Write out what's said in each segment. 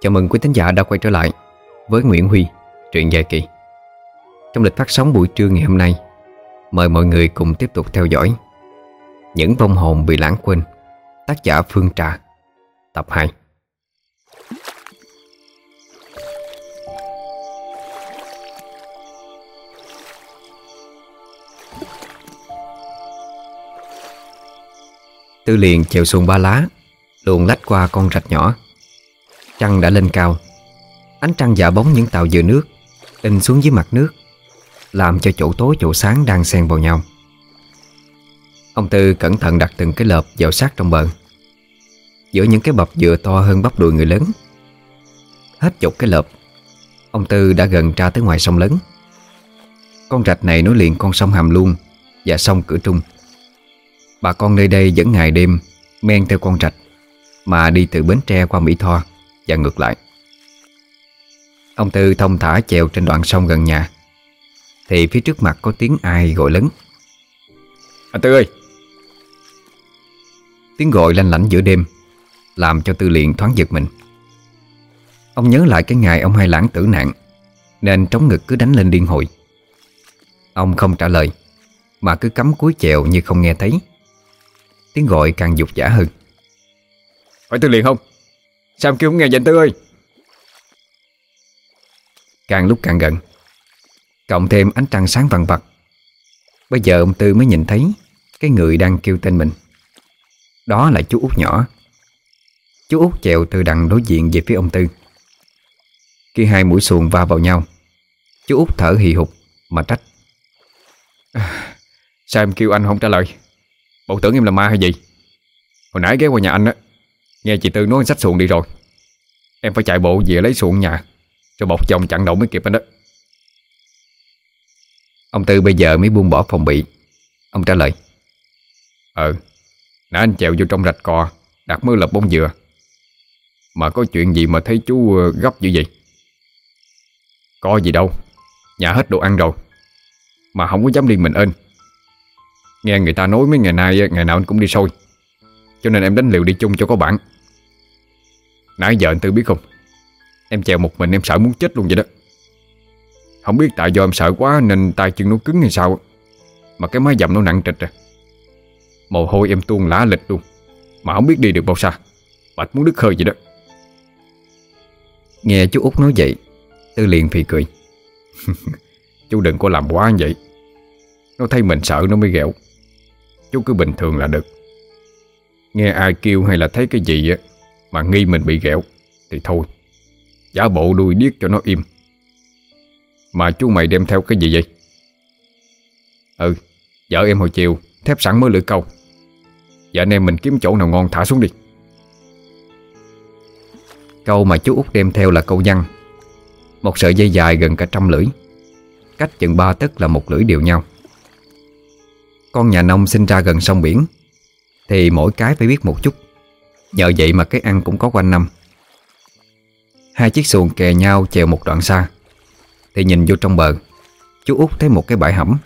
Chào mừng quý thính giả đã quay trở lại với Nguyễn Huy, truyện dài kỳ. Trong lịch phát sóng buổi trưa ngày hôm nay, mời mọi người cùng tiếp tục theo dõi Những vong hồn bị lãng quên, tác giả Phương Trà, tập 2. Tư liền chèo xuồng ba lá Luồn lách qua con rạch nhỏ Trăng đã lên cao. Ánh trăng dạ bóng những tàu dừa nước, In xuống dưới mặt nước, Làm cho chỗ tối, chỗ sáng đang xen vào nhau. Ông Tư cẩn thận đặt từng cái lợp vào sát trong bờ. Giữa những cái bập dừa to hơn bắp đùi người lớn. Hết chục cái lợp, Ông Tư đã gần ra tới ngoài sông lớn. Con rạch này nối liền con sông Hàm Luông Và sông Cửa Trung. Bà con nơi đây vẫn ngày đêm Men theo con rạch Mà đi từ Bến Tre qua Mỹ Tho. Và ngược lại. Ông Tư thông thả chèo trên đoạn sông gần nhà. Thì phía trước mặt có tiếng ai gọi lớn. Anh Tư ơi! Tiếng gọi lanh lảnh giữa đêm Làm cho Tư liền thoáng giật mình. Ông nhớ lại cái ngày ông hai lãng tử nạn Nên trống ngực cứ đánh lên điên hồi. Ông không trả lời Mà cứ cắm cúi chèo như không nghe thấy. Tiếng gọi càng dục giả hơn. Phải Tư liền không Sao em kêu không nghe vậy Tư ơi? Càng lúc càng gần Cộng thêm ánh trăng sáng vằn vặt Bây giờ ông Tư mới nhìn thấy Cái người đang kêu tên mình. Đó là chú út nhỏ. Chú út chèo từ đằng đối diện về phía ông Tư. Khi hai mũi xuồng va vào nhau Chú út thở hì hục Mà trách. À, Sao em kêu anh không trả lời? Bộ tưởng em là ma hay gì? Hồi nãy ghé qua nhà anh á. Nghe chị Tư nói sách xuồng đi rồi. Em phải chạy bộ về lấy xuồng nhà, Cho bọc chồng chặn đầu mới kịp anh đó. Ông Tư bây giờ mới buông bỏ phòng bị. Ông trả lời Ờ Nãy anh chèo vô trong rạch cò, Đặt mưa lập bông dừa. Mà có chuyện gì mà thấy chú ờ, gấp như vậy? Có gì đâu, Nhà hết đồ ăn rồi, Mà không có dám đi mình ơn Nghe người ta nói mấy ngày nay Ngày nào anh cũng đi sôi, Cho nên em đánh liều đi chung cho có bản Nãy giờ anh Tư biết không? Em chèo một mình em sợ muốn chết luôn vậy đó. Không biết tại do em sợ quá Nên tay chân nó cứng hay sao Mà cái máy dầm nó nặng trịch à. Mồ hôi em tuôn lá lịch luôn. Mà không biết đi được bao xa. Bạch muốn đứt hơi vậy đó. Nghe chú út nói vậy Tư liền phì cười. cười Chú đừng có làm quá như vậy. Nó thấy mình sợ nó mới ghẹo. Chú cứ bình thường là được. Nghe ai kêu hay là thấy cái gì á mà nghi mình bị ghẹo, Thì thôi, Giả bộ đuôi điếc cho nó im. Mà chú mày đem theo cái gì vậy? Ừ Vợ em hồi chiều Thép sẵn mới lưỡi câu. Giờ anh em mình kiếm chỗ nào ngon thả xuống đi. Câu mà chú út đem theo là câu văn. Một sợi dây dài gần cả trăm lưỡi. Cách chừng ba tấc là một lưỡi đều nhau. Con nhà nông sinh ra gần sông biển, Thì mỗi cái phải biết một chút. Nhờ vậy mà cái ăn cũng có quanh năm. Hai chiếc xuồng kè nhau chèo một đoạn xa. Thì nhìn vô trong bờ, Chú út thấy một cái bãi hẩm.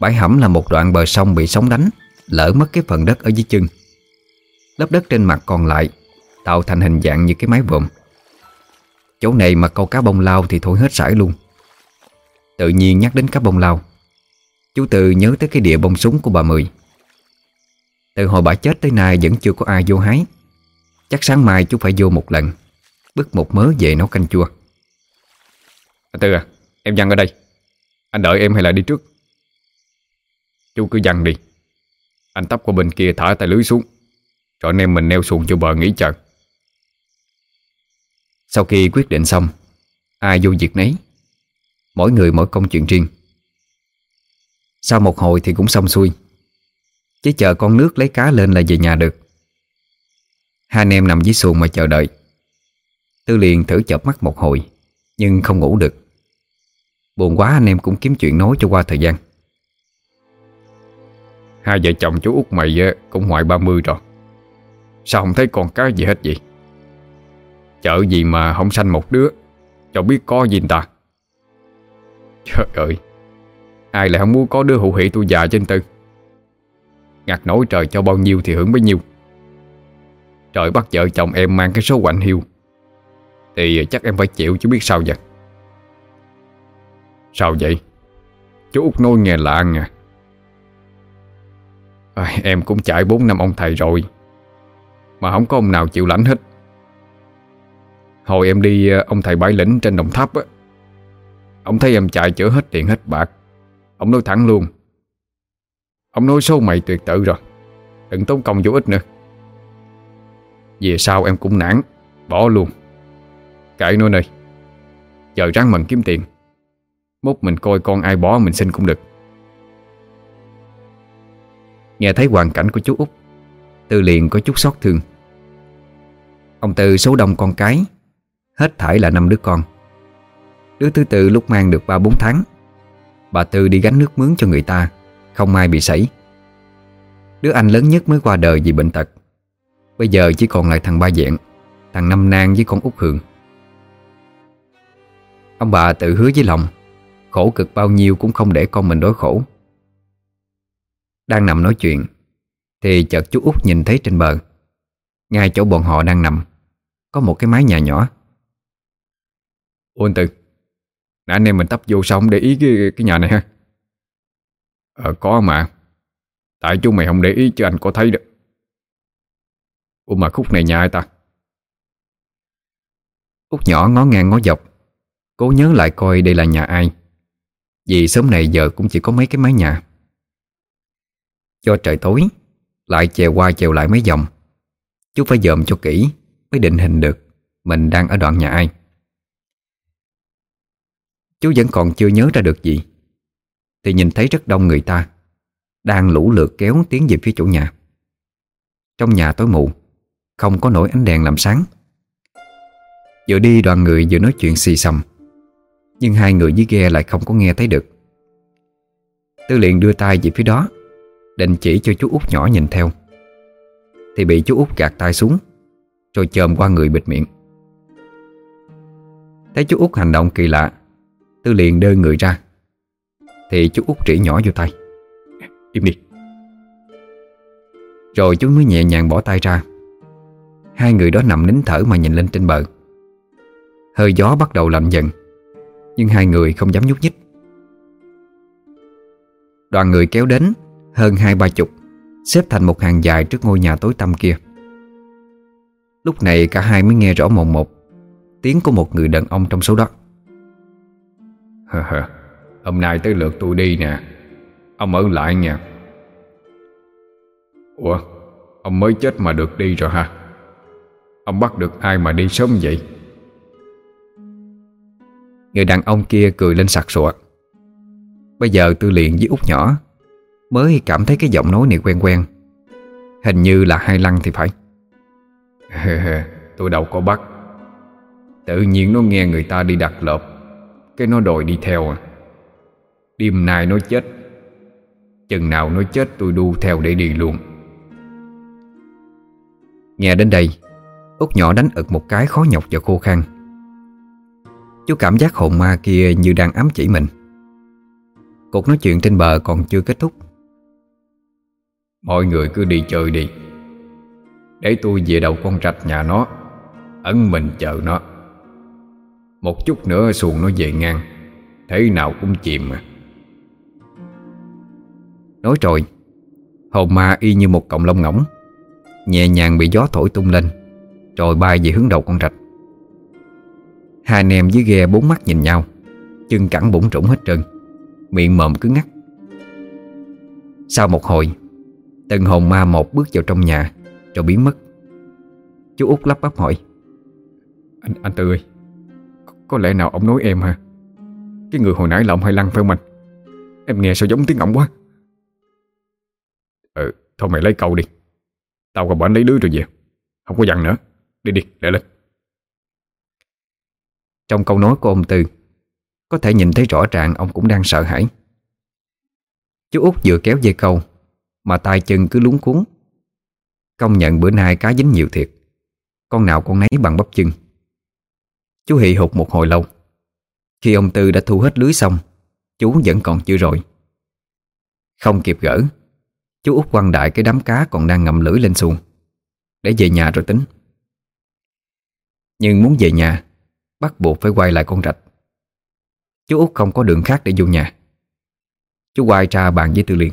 Bãi hẩm là một đoạn bờ sông bị sóng đánh Lỡ mất cái phần đất ở dưới chân. Lớp đất trên mặt còn lại Tạo thành hình dạng như cái mái vòm. Chỗ này mà câu cá bông lao thì thôi hết sải luôn. Tự nhiên nhắc đến cá bông lao Chú Tư nhớ tới cái địa bông súng của bà Mười. Từ hồi bà chết tới nay vẫn chưa có ai vô hái. Chắc sáng mai chú phải vô một lần Bứt một mớ về nấu canh chua. Anh Tư à Em dặn ở đây. Anh đợi em hay là đi trước? Chú cứ dặn đi. Anh tắp qua bên kia thả tay lưới xuống, Rồi anh em mình neo xuồng cho bờ nghỉ chờ. Sau khi quyết định xong, Ai vô việc nấy, Mỗi người mỗi công chuyện riêng. Sau một hồi thì cũng xong xuôi. Chứ chờ con nước lấy cá lên là về nhà được. Hai anh em nằm dưới xuồng mà chờ đợi. Tư liền thử chợp mắt một hồi, Nhưng không ngủ được. Buồn quá anh em cũng kiếm chuyện nói cho qua thời gian. Hai vợ chồng chú út mày cũng ngoài 30 rồi. Sao không thấy con cá gì hết vậy? Chợ gì mà không sanh một đứa, Cho biết có gì ta. Trời ơi, Ai lại không muốn có đứa hữu hỷ tôi già trên tư? Ngặt nổi trời cho bao nhiêu thì hưởng bấy nhiêu. Trời bắt vợ chồng em mang cái số quạnh hiu Thì chắc em phải chịu chứ biết sao vậy? Sao vậy? Chú út nói nghe lạ à à, Em cũng chạy 4 năm ông thầy rồi Mà không có ông nào chịu lãnh hết. Hồi em đi à, ông thầy bãi lĩnh trên đồng tháp á Ông thấy em chạy chữa hết tiền hết bạc Ông nói thẳng luôn Ông nuôi số mày tuyệt tự rồi. Đừng tốn công vô ích nữa. Về sau em cũng nản, Bỏ luôn. Kệ nuôi này. Giờ ráng mần kiếm tiền. Mốt mình coi con ai bỏ mình xin cũng được. Nghe thấy hoàn cảnh của chú Út, Tư liền có chút xót thương. Ông Tư số đông con cái, Hết thải là năm đứa con. Đứa thứ tư lúc mang được 3-4 tháng, Bà Tư đi gánh nước mướn cho người ta. Không ai bị sảy. Đứa anh lớn nhất mới qua đời vì bệnh tật. Bây giờ chỉ còn lại thằng Ba Dẹn Thằng Năm Nang với con út Hường. Ông bà tự hứa với lòng Khổ cực bao nhiêu cũng không để con mình đối khổ. Đang nằm nói chuyện Thì chợt chú út nhìn thấy trên bờ. Ngay chỗ bọn họ đang nằm Có một cái mái nhà nhỏ. Ôi anh Từ Nãy anh em mình tấp vô xong để ý cái, cái nhà này ha? Ờ có mà. Tại chú mày không để ý chứ anh có thấy được Ủa mà khúc này nhà ai ta? Út nhỏ ngó ngang ngó dọc, Cố nhớ lại coi đây là nhà ai. Vì sớm này giờ cũng chỉ có mấy cái mái nhà. Do trời tối, Lại chèo qua chèo lại mấy vòng Chú phải dòm cho kỹ Mới định hình được Mình đang ở đoạn nhà ai. Chú vẫn còn chưa nhớ ra được gì. Thì nhìn thấy rất đông người ta, Đang lũ lượt kéo tiến về phía chủ nhà. Trong nhà tối mù, Không có nổi ánh đèn làm sáng. Vừa đi đoàn người vừa nói chuyện xì xầm, Nhưng hai người dưới ghe lại không có nghe thấy được. Tư liền đưa tay về phía đó, Định chỉ cho chú út nhỏ nhìn theo. Thì bị chú út gạt tay xuống, Rồi chồm qua người bịt miệng. Thấy chú út hành động kỳ lạ, Tư liền đưa người ra thì chú út trĩ nhỏ vô tay. Im đi. Rồi chú mới nhẹ nhàng bỏ tay ra. Hai người đó nằm nín thở mà nhìn lên trên bờ. Hơi gió bắt đầu lạnh dần Nhưng hai người không dám nhúc nhích. Đoàn người kéo đến Hơn hai ba chục Xếp thành một hàng dài trước ngôi nhà tối tăm kia. Lúc này cả hai mới nghe rõ mồn một Tiếng của một người đàn ông trong số đó Hôm nay tới lượt tôi đi nè. Ông ở lại nha. Ủa, Ông mới chết mà được đi rồi ha Ông bắt được ai mà đi sớm vậy? Người đàn ông kia cười lên sặc sụa. Bây giờ tư liền với út nhỏ, Mới cảm thấy cái giọng nói này quen quen. Hình như là hai lăng thì phải. Tôi đâu có bắt. Tự nhiên nó nghe người ta đi đặt lợp Cái nó đòi đi theo à. Đêm nay nó chết. Chừng nào nó chết tôi đu theo để đi luôn. Nghe đến đây, Út nhỏ đánh ực một cái khó nhọc và khô khăn Chú cảm giác hồn ma kia như đang ám chỉ mình. Cuộc nói chuyện trên bờ còn chưa kết thúc. Mọi người cứ đi chơi đi. Để tôi về đầu con rạch nhà nó, Ấn mình chờ nó. Một chút nữa xuồng nó về ngang, Thế nào cũng chìm mà. Nói rồi Hồn ma y như một cọng lông ngỗng Nhẹ nhàng bị gió thổi tung lên Rồi bay về hướng đầu con rạch. Hai anh em dưới ghe bốn mắt nhìn nhau Chân cẳng bụng trũng hết trơn Miệng mồm cứ ngắt Sau một hồi Từng hồn ma một bước vào trong nhà Rồi biến mất. Chú út lắp bắp hỏi Anh anh Tư ơi có, có lẽ nào ông nói em hả? Cái người hồi nãy là ông hay Lăng phải không anh Em nghe sao giống tiếng ổng quá. Ừ Thôi mày lấy câu đi. Tao còn bảo lấy đứa rồi về. Không có dặn nữa. Đi đi để lên. Trong câu nói của ông Tư, Có thể nhìn thấy rõ ràng ông cũng đang sợ hãi. Chú út vừa kéo dây câu, Mà tay chân cứ lúng cuốn. Công nhận bữa nay cá dính nhiều thiệt. Con nào con nấy bằng bắp chân. Chú hị hụt một hồi lâu. Khi ông Tư đã thu hết lưới xong, Chú vẫn còn chưa rồi. Không kịp gỡ Chú út quăng đại cái đám cá còn đang ngậm lưỡi lên xuồng. Để về nhà rồi tính. Nhưng muốn về nhà Bắt buộc phải quay lại con rạch. Chú út không có đường khác để vô nhà. Chú quay ra bàn với Tư Liên.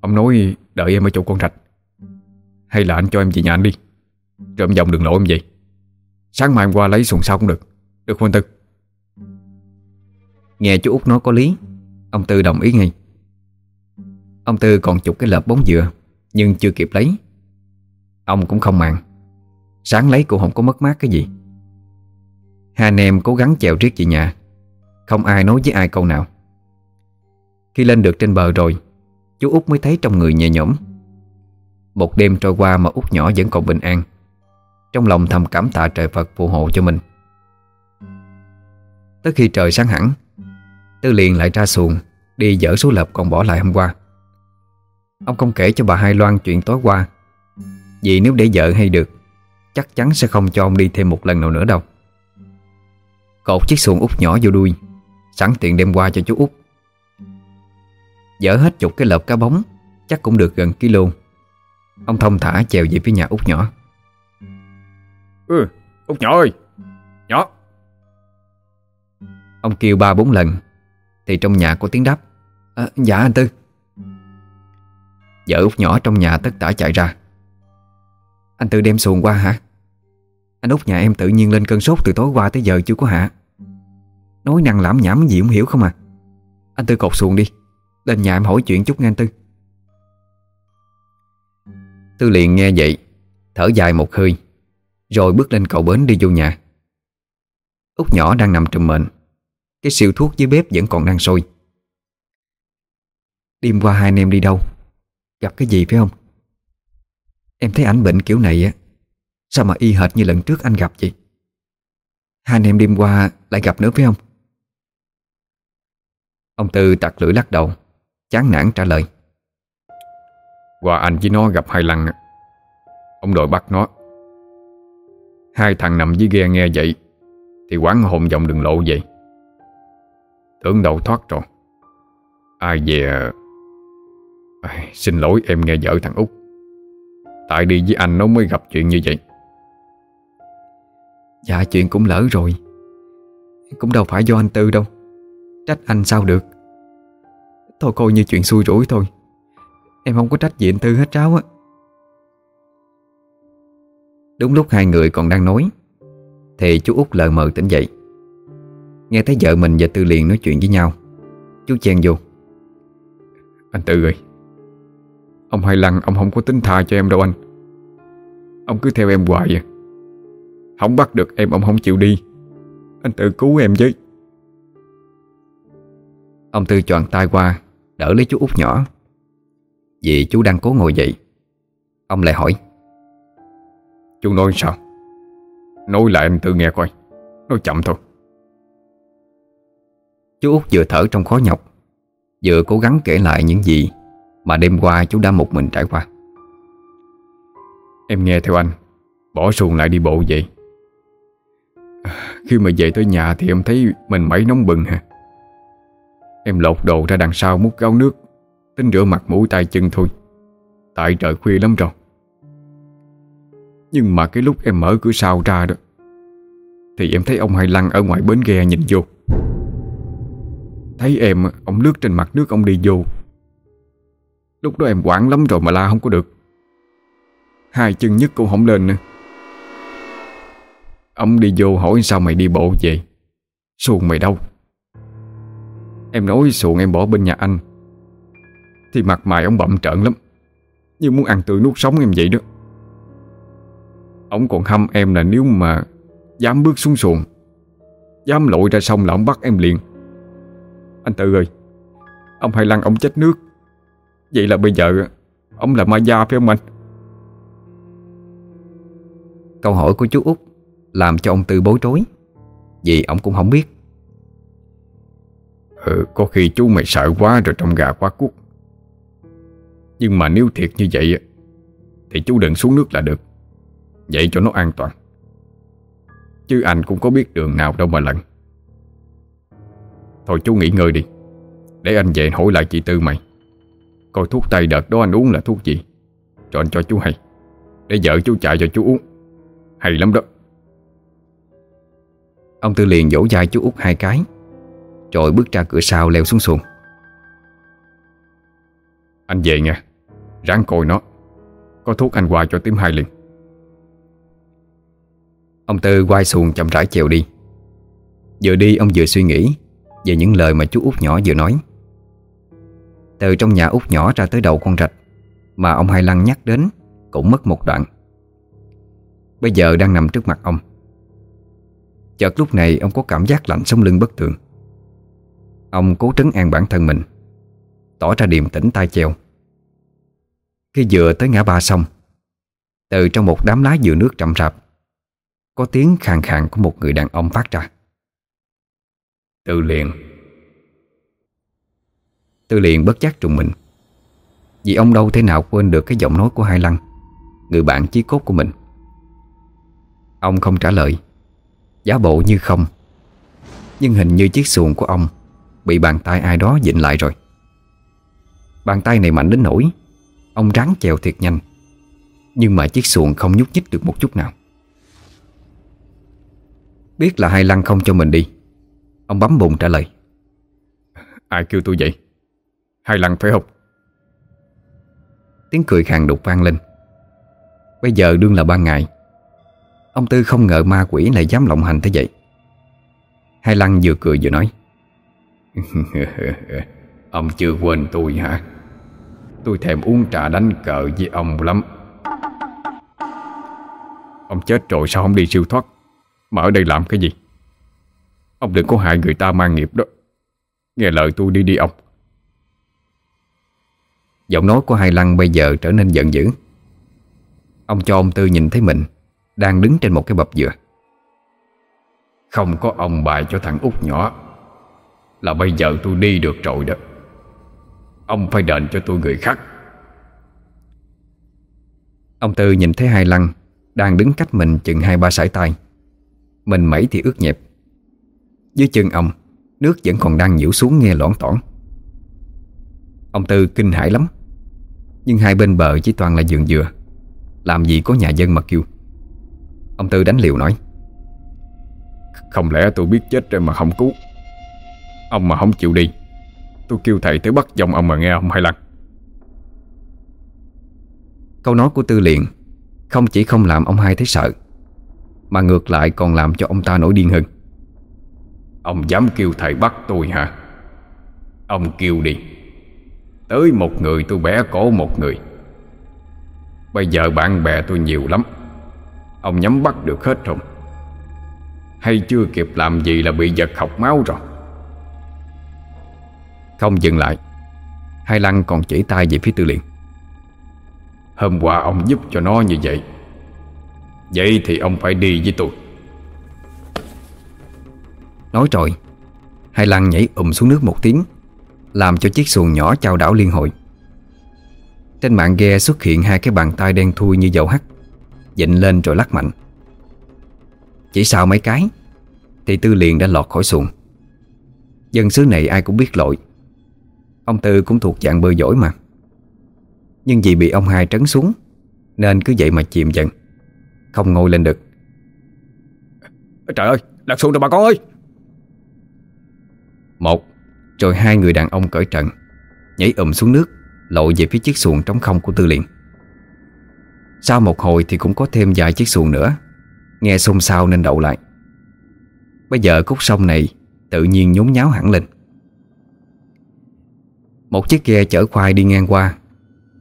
Ông nói đợi em ở chỗ con rạch. Hay là anh cho em về nhà anh đi. Rồi em vòng đường lộ em vậy Sáng mai em qua lấy xuồng sau cũng được. Được không anh Tư? Nghe chú út nói có lý Ông Tư đồng ý ngay Ông Tư còn chụp cái lợp bóng dừa, Nhưng chưa kịp lấy. Ông cũng không màng. Sáng lấy cũng không có mất mát cái gì. Hai anh em cố gắng chèo riết về nhà. Không ai nói với ai câu nào. Khi lên được trên bờ rồi, Chú út mới thấy trong người nhẹ nhõm. Một đêm trôi qua mà út nhỏ vẫn còn bình an. Trong lòng thầm cảm tạ trời Phật phù hộ cho mình. Tới khi trời sáng hẳn, Tư liền lại ra xuồng, Đi dỡ số lợp còn bỏ lại hôm qua. Ông không kể cho bà Hai Loan chuyện tối qua. Vì nếu để vợ hay được Chắc chắn sẽ không cho ông đi thêm một lần nào nữa đâu. Cột chiếc xuồng út nhỏ vô đuôi Sẵn tiện đem qua cho chú út. Dỡ hết chục cái lợp cá bóng Chắc cũng được gần ký kg Ông thông thả chèo về phía nhà út nhỏ. Ừ, út nhỏ ơi. Nhỏ. Ông kêu ba bốn lần Thì trong nhà có tiếng đáp. À, Dạ anh Tư Vợ út nhỏ trong nhà tất tả chạy ra. Anh Tư đem xuồng qua hả? Anh út nhà em tự nhiên lên cơn sốt từ tối qua tới giờ chưa có hạ. Nói năng lãm nhảm gì không hiểu không à? Anh Tư cột xuồng đi. Lên nhà em hỏi chuyện chút nghe anh Tư. Tư liền nghe vậy, Thở dài một hơi, Rồi bước lên cầu bến đi vô nhà. Út nhỏ đang nằm trùm mệnh Cái siêu thuốc dưới bếp vẫn còn đang sôi. Đêm qua hai anh em đi đâu? Gặp cái gì, phải không? Em thấy ảnh bệnh kiểu này á, Sao mà y hệt như lần trước anh gặp vậy? Hai anh em đêm qua lại gặp nữa, phải không? Ông Tư tặc lưỡi lắc đầu, Chán nản trả lời. Qua anh với nó gặp hai lần. Ông đội bắt nó. Hai thằng nằm dưới ghe nghe vậy, Thì quán hồn vòng đường lộ vậy. Tưởng đầu thoát rồi. Ai về à, Xin lỗi em nghe vợ thằng út. Tại đi với anh nó mới gặp chuyện như vậy. Dạ chuyện cũng lỡ rồi. Cũng đâu phải do anh Tư đâu. Trách anh sao được? Thôi coi như chuyện xui rủi thôi. Em không có trách gì anh Tư hết ráo á. Đúng lúc hai người còn đang nói Thì chú út lờ mờ tỉnh dậy. Nghe thấy vợ mình và Tư liền nói chuyện với nhau Chú chen vô. Anh Tư ơi Ông Hai Lăng ông không có tính tha cho em đâu anh. Ông cứ theo em hoài à. Không bắt được em ông không chịu đi. Anh tự cứu em chứ Ông Tư chọn tay qua Đỡ lấy chú út nhỏ. Vì chú đang cố ngồi dậy Ông lại hỏi. Chú nói sao? Nói lại em tự nghe coi. Nói chậm thôi. Chú út vừa thở trong khó nhọc Vừa cố gắng kể lại những gì mà đêm qua chú đã một mình trải qua. Em nghe theo anh, Bỏ xuồng lại đi bộ vậy. Khi mà về tới nhà Thì em thấy mình mấy nóng bừng ha Em lột đồ ra đằng sau múc gáo nước, Tính rửa mặt mũi tay chân thôi. Tại trời khuya lắm rồi. Nhưng mà cái lúc em mở cửa sau ra đó, Thì em thấy ông Hai Lăng ở ngoài bến ghe nhìn vô. Thấy em, Ông lướt trên mặt nước, ông đi vô. Lúc đó em quảng lắm rồi mà la không có được. Hai chân nhất cũng không lên nữa. Ông đi vô hỏi sao mày đi bộ vậy? Xuồng mày đâu? Em nói xuồng em bỏ bên nhà anh. Thì mặt mày ông bậm trợn lắm. Như muốn ăn tươi nuốt sống em vậy đó. Ông còn hâm em là nếu mà Dám bước xuống xuồng, Dám lội ra sông là ông bắt em liền. Anh Tự ơi, Ông hay Lăng ông chết nước. Vậy là bây giờ Ông là ma gia phải không anh? Câu hỏi của chú út Làm cho ông Tư bối rối Vì ông cũng không biết. Ừ có khi chú mày sợ quá rồi trong gà quá cuốc. Nhưng mà nếu thiệt như vậy Thì chú đừng xuống nước là được. Vậy cho nó an toàn. Chứ anh cũng có biết đường nào đâu mà lận. Thôi chú nghỉ ngơi đi Để anh về hỏi lại chị Tư mày Coi thuốc tây đợt đó anh uống là thuốc gì? Cho anh cho chú hay. Để vợ chú chạy cho chú uống. Hay lắm đó. Ông Tư liền vỗ vai chú út hai cái. Rồi bước ra cửa sau leo xuống xuồng. Anh về nha. Ráng coi nó. Có thuốc anh qua cho tím hai liền. Ông Tư quay xuồng chậm rãi chèo đi. Vừa đi ông vừa suy nghĩ Về những lời mà chú út nhỏ vừa nói từ trong nhà út nhỏ ra tới đầu con rạch, Mà ông Hai Lăng nhắc đến Cũng mất một đoạn. Bây giờ đang nằm trước mặt ông. Chợt lúc này ông có cảm giác lạnh sống lưng bất thường. Ông cố trấn an bản thân mình, Tỏ ra điềm tĩnh tay chèo. Khi vừa tới ngã ba xong, Từ trong một đám lá dừa nước trầm rạp, Có tiếng khàn khàn của một người đàn ông phát ra. Từ liền. Tư liền bất giác trùng mình. Vì ông đâu thể nào quên được cái giọng nói của Hai Lăng Người bạn chí cốt của mình. Ông không trả lời Giá bộ như không. Nhưng hình như chiếc xuồng của ông Bị bàn tay ai đó dịnh lại rồi. Bàn tay này mạnh đến nỗi, Ông ráng chèo thiệt nhanh. Nhưng mà chiếc xuồng không nhúc nhích được một chút nào. Biết là hai lăng không cho mình đi, Ông bấm bụng trả lời. Ai kêu tôi vậy? Hai lần phải không? Tiếng cười khàn đục vang lên. Bây giờ đương là ban ngày. Ông Tư không ngờ ma quỷ lại dám lộng hành thế vậy. Hai Lăng vừa cười vừa nói. Ông chưa quên tôi hả? Tôi thèm uống trà đánh cờ với ông lắm. Ông chết rồi sao không đi siêu thoát? Mà ở đây làm cái gì? Ông đừng có hại người ta mang nghiệp đó. Nghe lời tôi đi đi ông. Giọng nói của Hai Lăng bây giờ trở nên giận dữ. Ông cho ông Tư nhìn thấy mình Đang đứng trên một cái bập dừa. Không có ông bài cho thằng út nhỏ Là bây giờ tôi đi được rồi đó. Ông phải đền cho tôi người khác. Ông Tư nhìn thấy Hai Lăng Đang đứng cách mình chừng hai ba sải tay. Mình mẩy thì ướt nhẹp. Dưới chân ông, Nước vẫn còn đang nhiễu xuống nghe loãng toảng Ông Tư kinh hãi lắm. Nhưng hai bên bờ chỉ toàn là vườn dừa. Làm gì có nhà dân mà kêu. Ông Tư đánh liều nói. Không lẽ tôi biết chết rồi mà không cứu? Ông mà không chịu đi Tôi kêu thầy tới bắt dòng ông mà nghe ông hay lăng Câu nói của Tư liền Không chỉ không làm ông hai thấy sợ Mà ngược lại còn làm cho ông ta nổi điên hơn. Ông dám kêu thầy bắt tôi hả? Ông kêu đi Tới một người tôi bẻ cổ một người. Bây giờ bạn bè tôi nhiều lắm. Ông nhắm bắt được hết rồi Hay chưa kịp làm gì là bị giật học máu rồi? Không dừng lại. Hai Lăng còn chỉ tay về phía tư liền Hôm qua ông giúp cho nó như vậy. Vậy thì ông phải đi với tôi. Nói rồi, Hai Lăng nhảy ùm xuống nước một tiếng. Làm cho chiếc xuồng nhỏ trao đảo liên hồi Trên mạng ghe xuất hiện hai cái bàn tay đen thui như dầu hắt Dịnh lên rồi lắc mạnh. Chỉ sau mấy cái Thì Tư liền đã lọt khỏi xuồng. Dân xứ này ai cũng biết lội Ông Tư cũng thuộc dạng bơi giỏi mà. Nhưng vì bị ông hai trấn xuống Nên cứ vậy mà chìm dần Không ngồi lên được. Trời ơi, lạc xuồng rồi bà con ơi! Một rồi hai người đàn ông cởi trận Nhảy ùm xuống nước, Lội về phía chiếc xuồng trống không của Tư liền. Sau một hồi thì cũng có thêm vài chiếc xuồng nữa, Nghe xôn xao nên đậu lại. Bây giờ khúc sông này Tự nhiên nhốn nháo hẳn lên. Một chiếc ghe chở khoai đi ngang qua,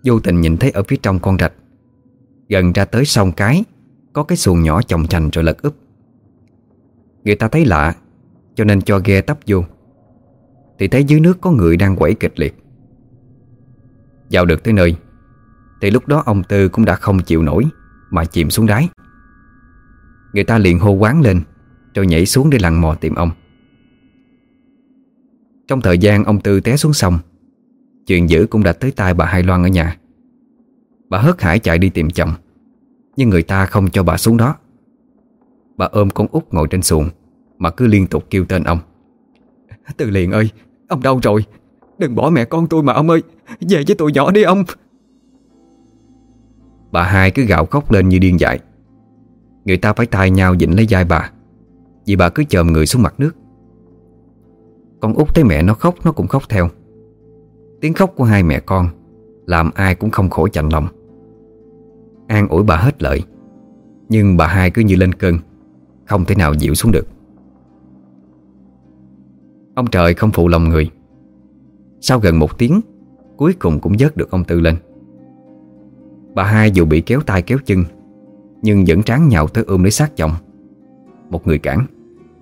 Vô tình nhìn thấy ở phía trong con rạch. Gần ra tới sông cái, Có cái xuồng nhỏ chồng chành rồi lật úp. Người ta thấy lạ, Cho nên cho ghe tấp vô. Thì thấy dưới nước có người đang quẩy kịch liệt. Vào được tới nơi, Thì lúc đó ông Tư cũng đã không chịu nổi Mà chìm xuống đáy. Người ta liền hô quán lên, Rồi nhảy xuống để lặn mò tìm ông. Trong thời gian ông Tư té xuống sông, Chuyện dữ cũng đã tới tai bà Hai Loan ở nhà. Bà hớt hải chạy đi tìm chồng, Nhưng người ta không cho bà xuống đó. Bà ôm con út ngồi trên xuồng, Mà cứ liên tục kêu tên ông. Từ liền ơi Ông đâu rồi. Đừng bỏ mẹ con tôi mà ông ơi. Về với tụi nhỏ đi ông. Bà hai cứ gạo khóc lên như điên dại. Người ta phải tay nhau dịnh lấy vai bà, Vì bà cứ chồm người xuống mặt nước. Con út thấy mẹ nó khóc, Nó cũng khóc theo. Tiếng khóc của hai mẹ con Làm ai cũng không khổ chạnh lòng. An ủi bà hết lợi Nhưng bà hai cứ như lên cơn, Không thể nào dịu xuống được. Ông trời không phụ lòng người. Sau gần một tiếng, Cuối cùng cũng dớt được ông Tư lên. Bà hai dù bị kéo tay kéo chân, Nhưng vẫn tráng nhào tới ôm lấy xác chồng. Một người cản,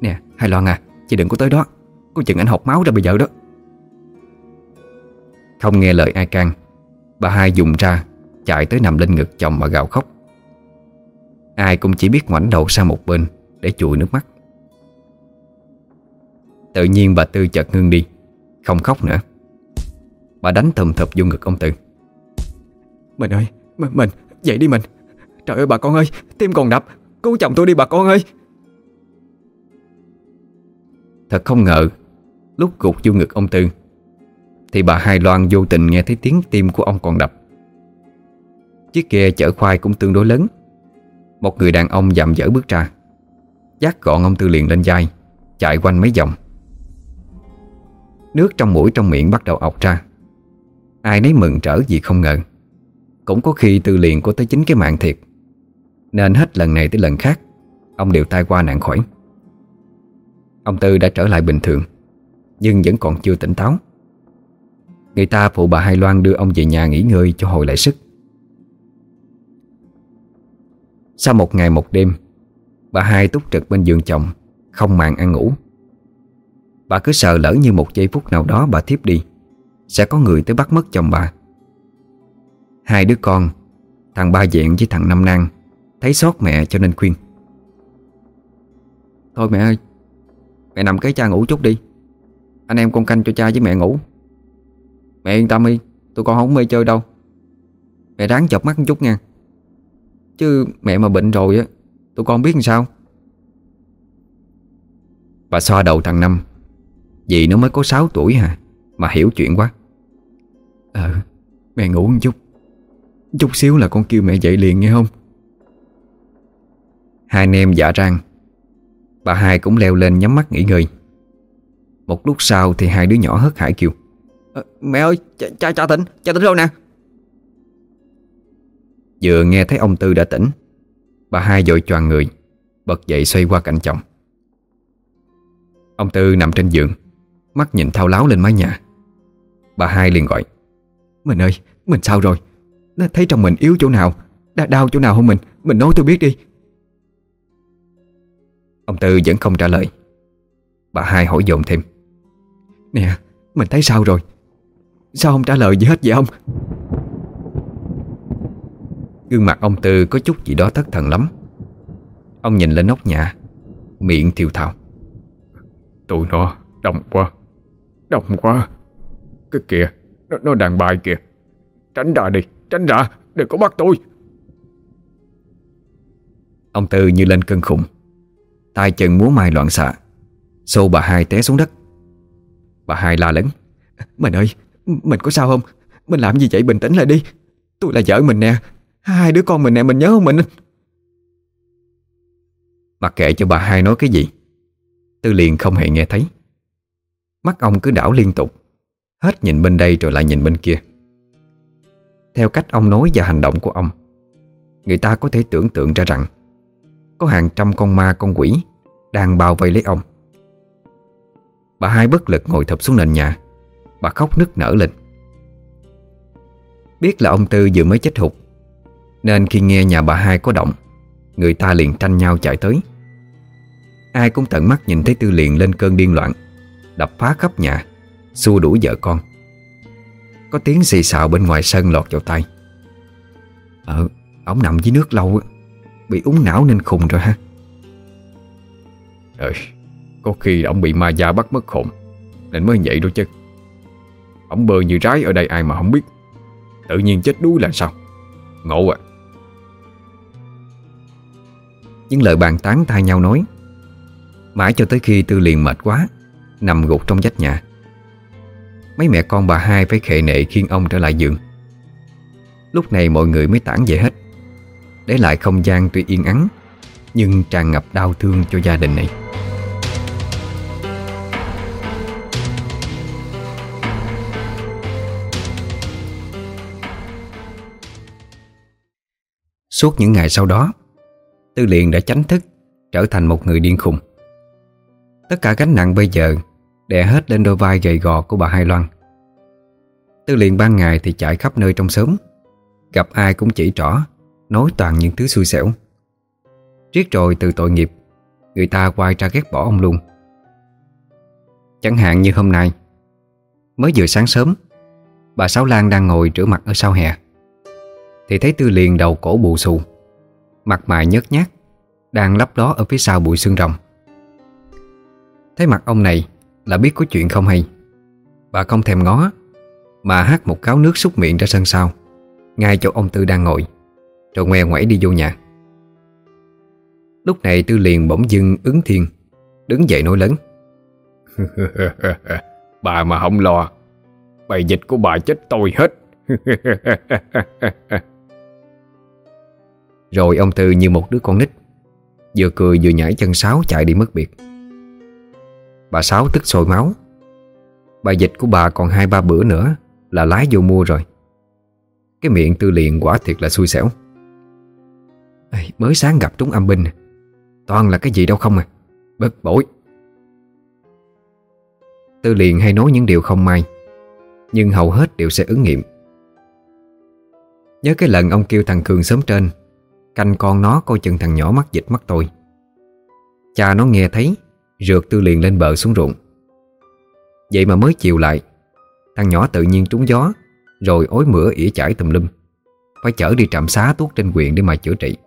Nè, Hai Loan à Chị đừng có tới đó. Cô chừng anh học máu ra bây giờ đó. Không nghe lời ai can, Bà hai dùng ra, Chạy tới nằm lên ngực chồng mà gào khóc. Ai cũng chỉ biết ngoảnh đầu sang một bên Để chùi nước mắt. Tự nhiên bà Tư chợt ngưng đi. Không khóc nữa. Bà đánh thầm thập vô ngực ông Tư. Mình ơi Mình, mình dậy đi mình. Trời ơi bà con ơi Tim còn đập. Cứu chồng tôi đi bà con ơi. Thật không ngờ Lúc gục vô ngực ông Tư Thì bà Hai Loan vô tình nghe thấy tiếng tim của ông còn đập. Chiếc ghe chở khoai cũng tương đối lớn. Một người đàn ông dạm dở bước ra. Dắt gọn ông Tư liền lên vai Chạy quanh mấy vòng Nước trong mũi trong miệng bắt đầu ọc ra. Ai nấy mừng trở gì không ngờ. Cũng có khi Tư liền có tới chính cái mạng thiệt. Nên hết lần này tới lần khác, Ông đều tai qua nạn khỏi. Ông Tư đã trở lại bình thường, Nhưng vẫn còn chưa tỉnh táo. Người ta phụ bà Hai Loan đưa ông về nhà nghỉ ngơi cho hồi lại sức. Sau một ngày một đêm, Bà hai túc trực bên giường chồng, Không màng ăn ngủ. Bà cứ sợ lỡ như một giây phút nào đó bà thiếp đi. Sẽ có người tới bắt mất chồng bà. Hai đứa con, Thằng ba diện với thằng năm nang, Thấy xót mẹ cho nên khuyên. Thôi mẹ ơi, Mẹ nằm cái cha ngủ chút đi. Anh em con canh cho cha với mẹ ngủ. Mẹ yên tâm đi, Tụi con không mê chơi đâu. Mẹ ráng chọc mắt một chút nha. Chứ mẹ mà bệnh rồi á, Tụi con biết làm sao. Bà xoa đầu thằng Năm. Vì nó mới có 6 tuổi hả? Mà hiểu chuyện quá. Ờ mẹ ngủ một chút. Chút xíu là con kêu mẹ dậy liền nghe không? Hai anh em dạ răng Bà hai cũng leo lên nhắm mắt nghỉ ngơi. Một lúc sau thì hai đứa nhỏ hớt hải kêu. À, Mẹ ơi cha, cha, cha tỉnh Cha tỉnh rồi nè. Vừa nghe thấy ông Tư đã tỉnh Bà hai dội choàng người Bật dậy xoay qua cạnh chồng. Ông Tư nằm trên giường. Mắt nhìn thao láo lên mái nhà. Bà hai liền gọi Mình ơi, mình sao rồi? Thấy trong mình yếu chỗ nào Đã đau chỗ nào không mình? Mình nói tôi biết đi. Ông Tư vẫn không trả lời. Bà hai hỏi dồn thêm Nè, mình thấy sao rồi? Sao không trả lời gì hết vậy ông? Gương mặt ông Tư có chút gì đó thất thần lắm. Ông nhìn lên nóc nhà Miệng thiều thào Tụi nó đông quá. Đông quá. Cái kìa Nó, nó đàn bài kìa. Tránh ra đi Tránh ra Đừng có bắt tôi. Ông Tư như lên cơn khủng, tay chân múa mai loạn xạ. Xô bà hai té xuống đất. Bà hai la lớn. Mình ơi, mình có sao không? Mình làm gì vậy? Bình tĩnh lại đi. Tôi là vợ mình nè. Hai đứa con mình nè, mình nhớ không mình? Mặc kệ cho bà hai nói cái gì. Tư liền không hề nghe thấy. Mắt ông cứ đảo liên tục. Hết nhìn bên đây rồi lại nhìn bên kia. Theo cách ông nói và hành động của ông, Người ta có thể tưởng tượng ra rằng Có hàng trăm con ma, con quỷ Đang bao vây lấy ông. Bà hai bất lực ngồi thập xuống nền nhà. Bà khóc nức nở lên. Biết là ông Tư vừa mới chết hụt, Nên khi nghe nhà bà hai có động, Người ta liền tranh nhau chạy tới. Ai cũng tận mắt nhìn thấy Tư liền lên cơn điên loạn. Đập phá khắp nhà. Xua đuổi vợ con. Có tiếng xì xào bên ngoài sân lọt vào tay Ờ, ổng nằm dưới nước lâu Bị úng não nên khùng rồi ha. Ờ, có khi ông bị ma da bắt mất hồn. Nên mới vậy đó chứ. Ông bơ như rái ở đây ai mà không biết. Tự nhiên chết đuối là sao? Ngộ à. Những lời bàn tán thay nhau nói. Mãi cho tới khi Tư liền mệt quá Nằm gục trong vách nhà. Mấy mẹ con bà hai phải khệ nệ khiêng ông trở lại giường. Lúc này mọi người mới tản về hết. Để lại không gian tuy yên ắng, Nhưng tràn ngập đau thương cho gia đình này. Suốt những ngày sau đó, Tư liền đã chánh thức Trở thành một người điên khùng. Tất cả gánh nặng bây giờ Đè hết lên đôi vai gầy gò của bà Hai Loan. Tư liền ban ngày thì chạy khắp nơi trong xóm. Gặp ai cũng chỉ trỏ, Nói toàn những thứ xui xẻo. Riết rồi từ tội nghiệp, Người ta quay ra ghét bỏ ông luôn. Chẳng hạn như hôm nay, Mới vừa sáng sớm, Bà Sáu Lan đang ngồi rửa mặt ở sau hè. Thì thấy Tư liền đầu cổ bù xù, Mặt mày nhớt nhát, Đang lấp đó ở phía sau bụi xương rồng. Thấy mặt ông này là biết có chuyện không hay. Bà không thèm ngó Mà hát một cáo nước xúc miệng ra sân sau Ngay chỗ ông Tư đang ngồi Rồi ngoe ngoẩy đi vô nhà. Lúc này Tư liền bỗng dưng ứng thiên Đứng dậy nói lớn. Bà mà không lo Bầy dịch của bà chết tôi hết. Rồi ông Tư như một đứa con nít Vừa cười vừa nhảy chân sáo chạy đi mất biệt Bà Sáu tức sôi máu. Bà dịch của bà còn hai ba bữa nữa Là lái vô mua rồi. Cái miệng tư liền quả thiệt là xui xẻo. Ê, Mới sáng gặp trúng âm binh. Toàn là cái gì đâu không à. Bất bội. Tư liền hay nói những điều không may Nhưng hầu hết đều sẽ ứng nghiệm. Nhớ cái lần ông kêu thằng Cường sớm trên Canh con nó coi chừng thằng nhỏ mắc dịch mắc tôi. Cha nó nghe thấy Rượt tư liền lên bờ xuống ruộng. Vậy mà mới chiều lại, Thằng nhỏ tự nhiên trúng gió, Rồi ối mửa ỉa chải tùm lum. Phải chở đi trạm xá tuốt trên quyện để mà chữa trị.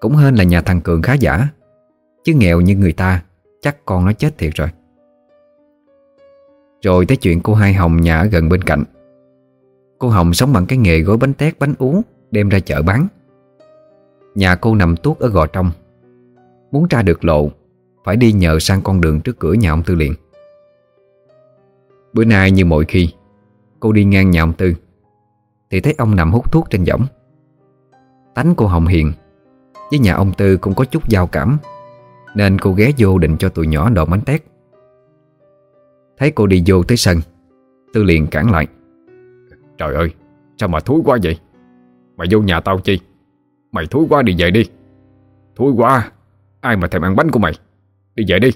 Cũng hên là nhà thằng Cường khá giả, Chứ nghèo như người ta, Chắc con nó chết thiệt rồi. Rồi tới chuyện cô Hai Hồng nhà ở gần bên cạnh. Cô Hồng sống bằng cái nghề gói bánh tét, bánh ú, Đem ra chợ bán. Nhà cô nằm tuốt ở gò trong. Muốn ra được lộ phải đi nhờ sang con đường trước cửa nhà ông Tư liền. Bữa nay như mọi khi, Cô đi ngang nhà ông Tư, Thì thấy ông nằm hút thuốc trên võng. Tánh cô Hồng Hiền Với nhà ông Tư cũng có chút giao cảm, Nên cô ghé vô định cho tụi nhỏ đồ bánh tét. Thấy cô đi vô tới sân, Tư liền cản lại. Trời ơi, Sao mà thúi quá vậy? Mày vô nhà tao chi? Mày thúi quá đi về đi. Thúi quá, Ai mà thèm ăn bánh của mày? Đi về đi.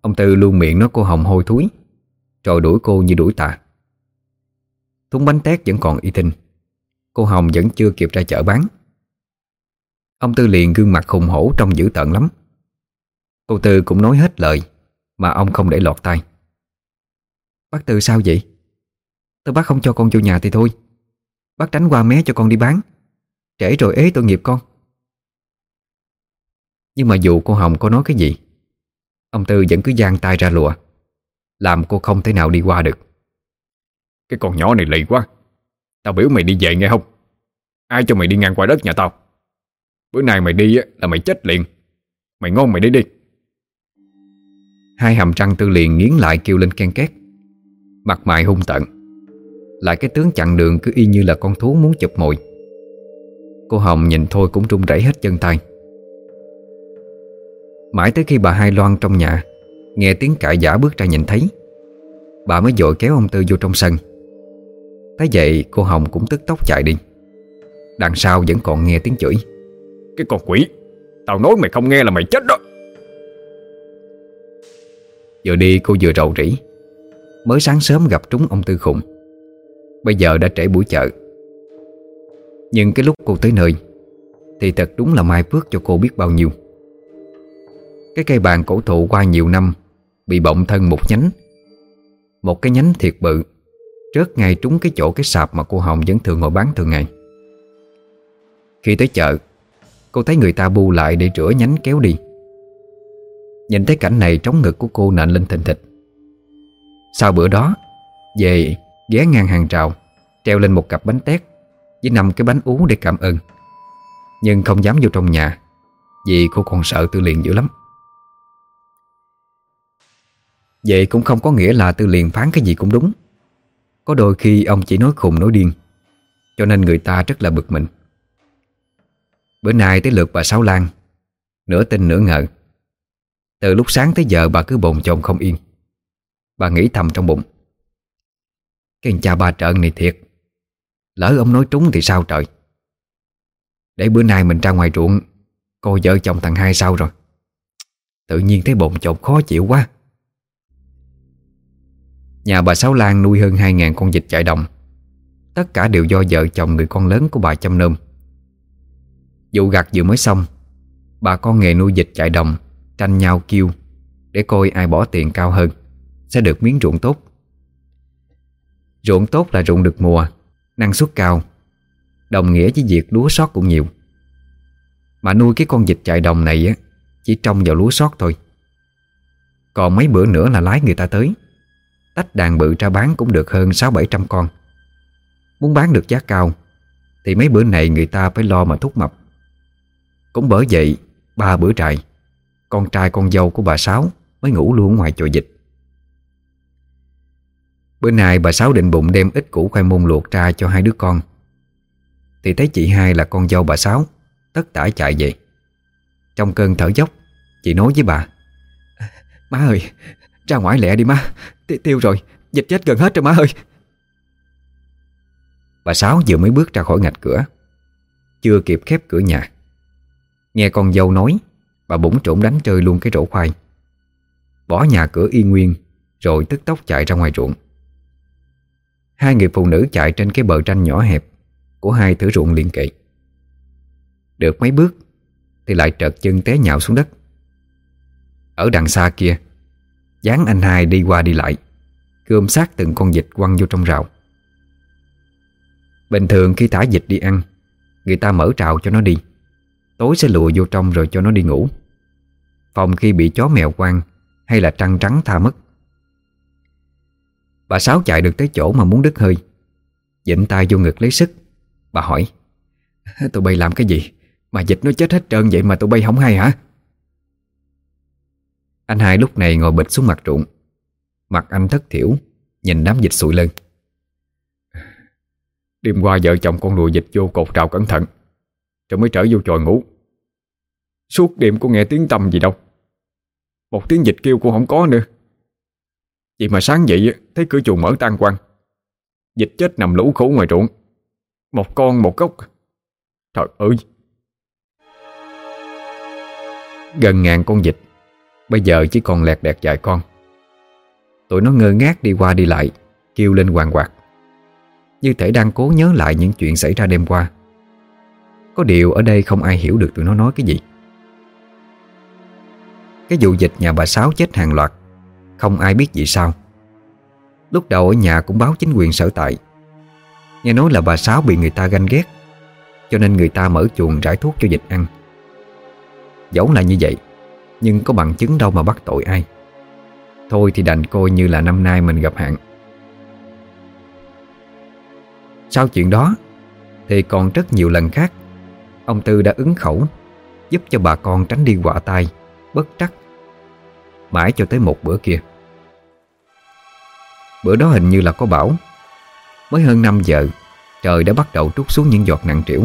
Ông Tư luôn miệng nói cô Hồng hôi thúi Rồi đuổi cô như đuổi tà. Thúng bánh tét vẫn còn y tinh Cô Hồng vẫn chưa kịp ra chợ bán. Ông Tư liền gương mặt khùng hổ trông dữ tợn lắm. Cô Tư cũng nói hết lời, Mà ông không để lọt tay Bác Tư sao vậy? Tôi bác không cho con vô nhà thì thôi. Bác tránh qua mé cho con đi bán. Trễ rồi ế tội nghiệp con. Nhưng mà dù cô Hồng có nói cái gì Ông Tư vẫn cứ giang tay ra lùa Làm cô không thể nào đi qua được. Cái con nhỏ này lì quá. Tao biểu mày đi về nghe không? Ai cho mày đi ngang qua đất nhà tao? Bữa nay mày đi là mày chết liền. Mày ngon mày đi đi. Hai hàm răng tư liền nghiến lại kêu lên ken két. Mặt mày hung tận Lại cái tướng chặn đường cứ y như là con thú muốn chụp mồi. Cô Hồng nhìn thôi cũng run rẩy hết chân tay Mãi tới khi bà Hai Loan trong nhà Nghe tiếng cãi giả bước ra nhìn thấy Bà mới dội kéo ông Tư vô trong sân. Thấy vậy cô Hồng cũng tức tốc chạy đi. Đằng sau vẫn còn nghe tiếng chửi. Cái con quỷ Tao nói mày không nghe là mày chết đó. Vừa đi cô vừa rầu rĩ Mới sáng sớm gặp trúng ông Tư khùng. Bây giờ đã trễ buổi chợ. Nhưng cái lúc cô tới nơi Thì thật đúng là mai phước cho cô biết bao nhiêu cái cây bàn cổ thụ qua nhiều năm, Bị bọng thân một nhánh. Một cái nhánh thiệt bự, Rớt ngay trúng cái chỗ cái sạp mà cô Hồng vẫn thường ngồi bán thường ngày. Khi tới chợ, Cô thấy người ta bu lại để rửa nhánh kéo đi. Nhìn thấy cảnh này, trống ngực của cô nện lên thình thịch. Sau bữa đó, Về, ghé ngang hàng trào Treo lên một cặp bánh tét Với năm cái bánh ú để cảm ơn. Nhưng không dám vô trong nhà, Vì cô còn sợ Tư Liền dữ lắm. Vậy cũng không có nghĩa là Tư Liền phán cái gì cũng đúng. Có đôi khi ông chỉ nói khùng nói điên, Cho nên người ta rất là bực mình. Bữa nay tới lượt bà Sáu Lan, Nửa tin nửa ngờ. Từ lúc sáng tới giờ bà cứ bồn chồn không yên. Bà nghĩ thầm trong bụng, Cái cha bà trợn này thiệt, Lỡ ông nói trúng thì sao trời? Để bữa nay mình ra ngoài ruộng, Coi vợ chồng thằng hai sao rồi? Tự nhiên thấy bồn chồn khó chịu quá. Nhà bà Sáu Lan nuôi hơn 2.000 con vịt chạy đồng. Tất cả đều do vợ chồng người con lớn của bà chăm nom. Vụ gặt vừa mới xong, Bà con nghề nuôi vịt chạy đồng Tranh nhau kêu Để coi ai bỏ tiền cao hơn Sẽ được miếng ruộng tốt. Ruộng tốt là ruộng được mùa, Năng suất cao, Đồng nghĩa với việc lúa sót cũng nhiều. Mà nuôi cái con vịt chạy đồng này á, Chỉ trông vào lúa sót thôi. Còn mấy bữa nữa là lái người ta tới. Tách đàn bự ra bán cũng được hơn 6-700 con. Muốn bán được giá cao, Thì mấy bữa này người ta phải lo mà thúc mập. Cũng bởi vậy, Ba bữa trại, Con trai con dâu của bà Sáu Mới ngủ luôn ngoài chòi dịch. Bữa nay bà Sáu định bụng đem ít củ khoai môn luộc ra cho hai đứa con. Thì thấy chị hai là con dâu bà Sáu, Tất tả chạy về. Trong cơn thở dốc, Chị nói với bà, Má ơi ra ngoài lẹ đi má. Tiêu rồi. Dịch chết gần hết rồi má ơi. Bà Sáu vừa mới bước ra khỏi ngạch cửa. Chưa kịp khép cửa nhà. Nghe con dâu nói, Bà bỗng trộn đánh chơi luôn cái rổ khoai. Bỏ nhà cửa y nguyên, Rồi tức tốc chạy ra ngoài ruộng. Hai người phụ nữ chạy trên cái bờ tranh nhỏ hẹp Của hai thử ruộng liền kỵ Được mấy bước Thì lại trợt chân té nhạo xuống đất. Ở đằng xa kia dán anh hai đi qua đi lại, Cơm sát từng con vịt quăng vô trong rào. Bình thường khi thả vịt đi ăn, Người ta mở rào cho nó đi, Tối sẽ lùa vô trong rồi cho nó đi ngủ. Phòng khi bị chó mèo quăng Hay là trăng trắng tha mất. Bà Sáu chạy được tới chỗ mà muốn đứt hơi, Dịnh tay vô ngực lấy sức. Bà hỏi, Tụi bay làm cái gì? Mà dịch nó chết hết trơn vậy mà tụi bay không hay hả? Anh hai lúc này ngồi bịch xuống mặt ruộng. Mặt anh thất thiểu, Nhìn đám dịch sụi lên. Đêm qua vợ chồng con lùa dịch vô cột trào cẩn thận, Rồi mới trở vô tròi ngủ. Suốt đêm có nghe tiếng tâm gì đâu. Một tiếng dịch kêu cũng không có nữa. Vậy mà sáng dậy Thấy cửa chuồng mở tan quăng Dịch chết nằm lũ khổ ngoài ruộng. Một con, một gốc. Trời ơi! Gần ngàn con dịch. Bây giờ chỉ còn lẹt đẹt vài con. Tụi nó ngơ ngác đi qua đi lại, Kêu lên hoàng quạt Như thể đang cố nhớ lại những chuyện xảy ra đêm qua. Có điều ở đây không ai hiểu được tụi nó nói cái gì. Cái vụ dịch nhà bà Sáu chết hàng loạt, Không ai biết gì sao. Lúc đầu ở nhà cũng báo chính quyền sở tại. Nghe nói là bà Sáu bị người ta ganh ghét, Cho nên người ta mở chuồng rải thuốc cho dịch ăn. Dẫu là như vậy nhưng có bằng chứng đâu mà bắt tội ai. Thôi thì đành coi như là năm nay mình gặp hạn. Sau chuyện đó, Thì còn rất nhiều lần khác, Ông Tư đã ứng khẩu, Giúp cho bà con tránh đi quả tay Bất trắc, Mãi cho tới một bữa kia. Bữa đó hình như là có bão. Mới hơn 5 giờ, Trời đã bắt đầu trút xuống những giọt nặng trĩu.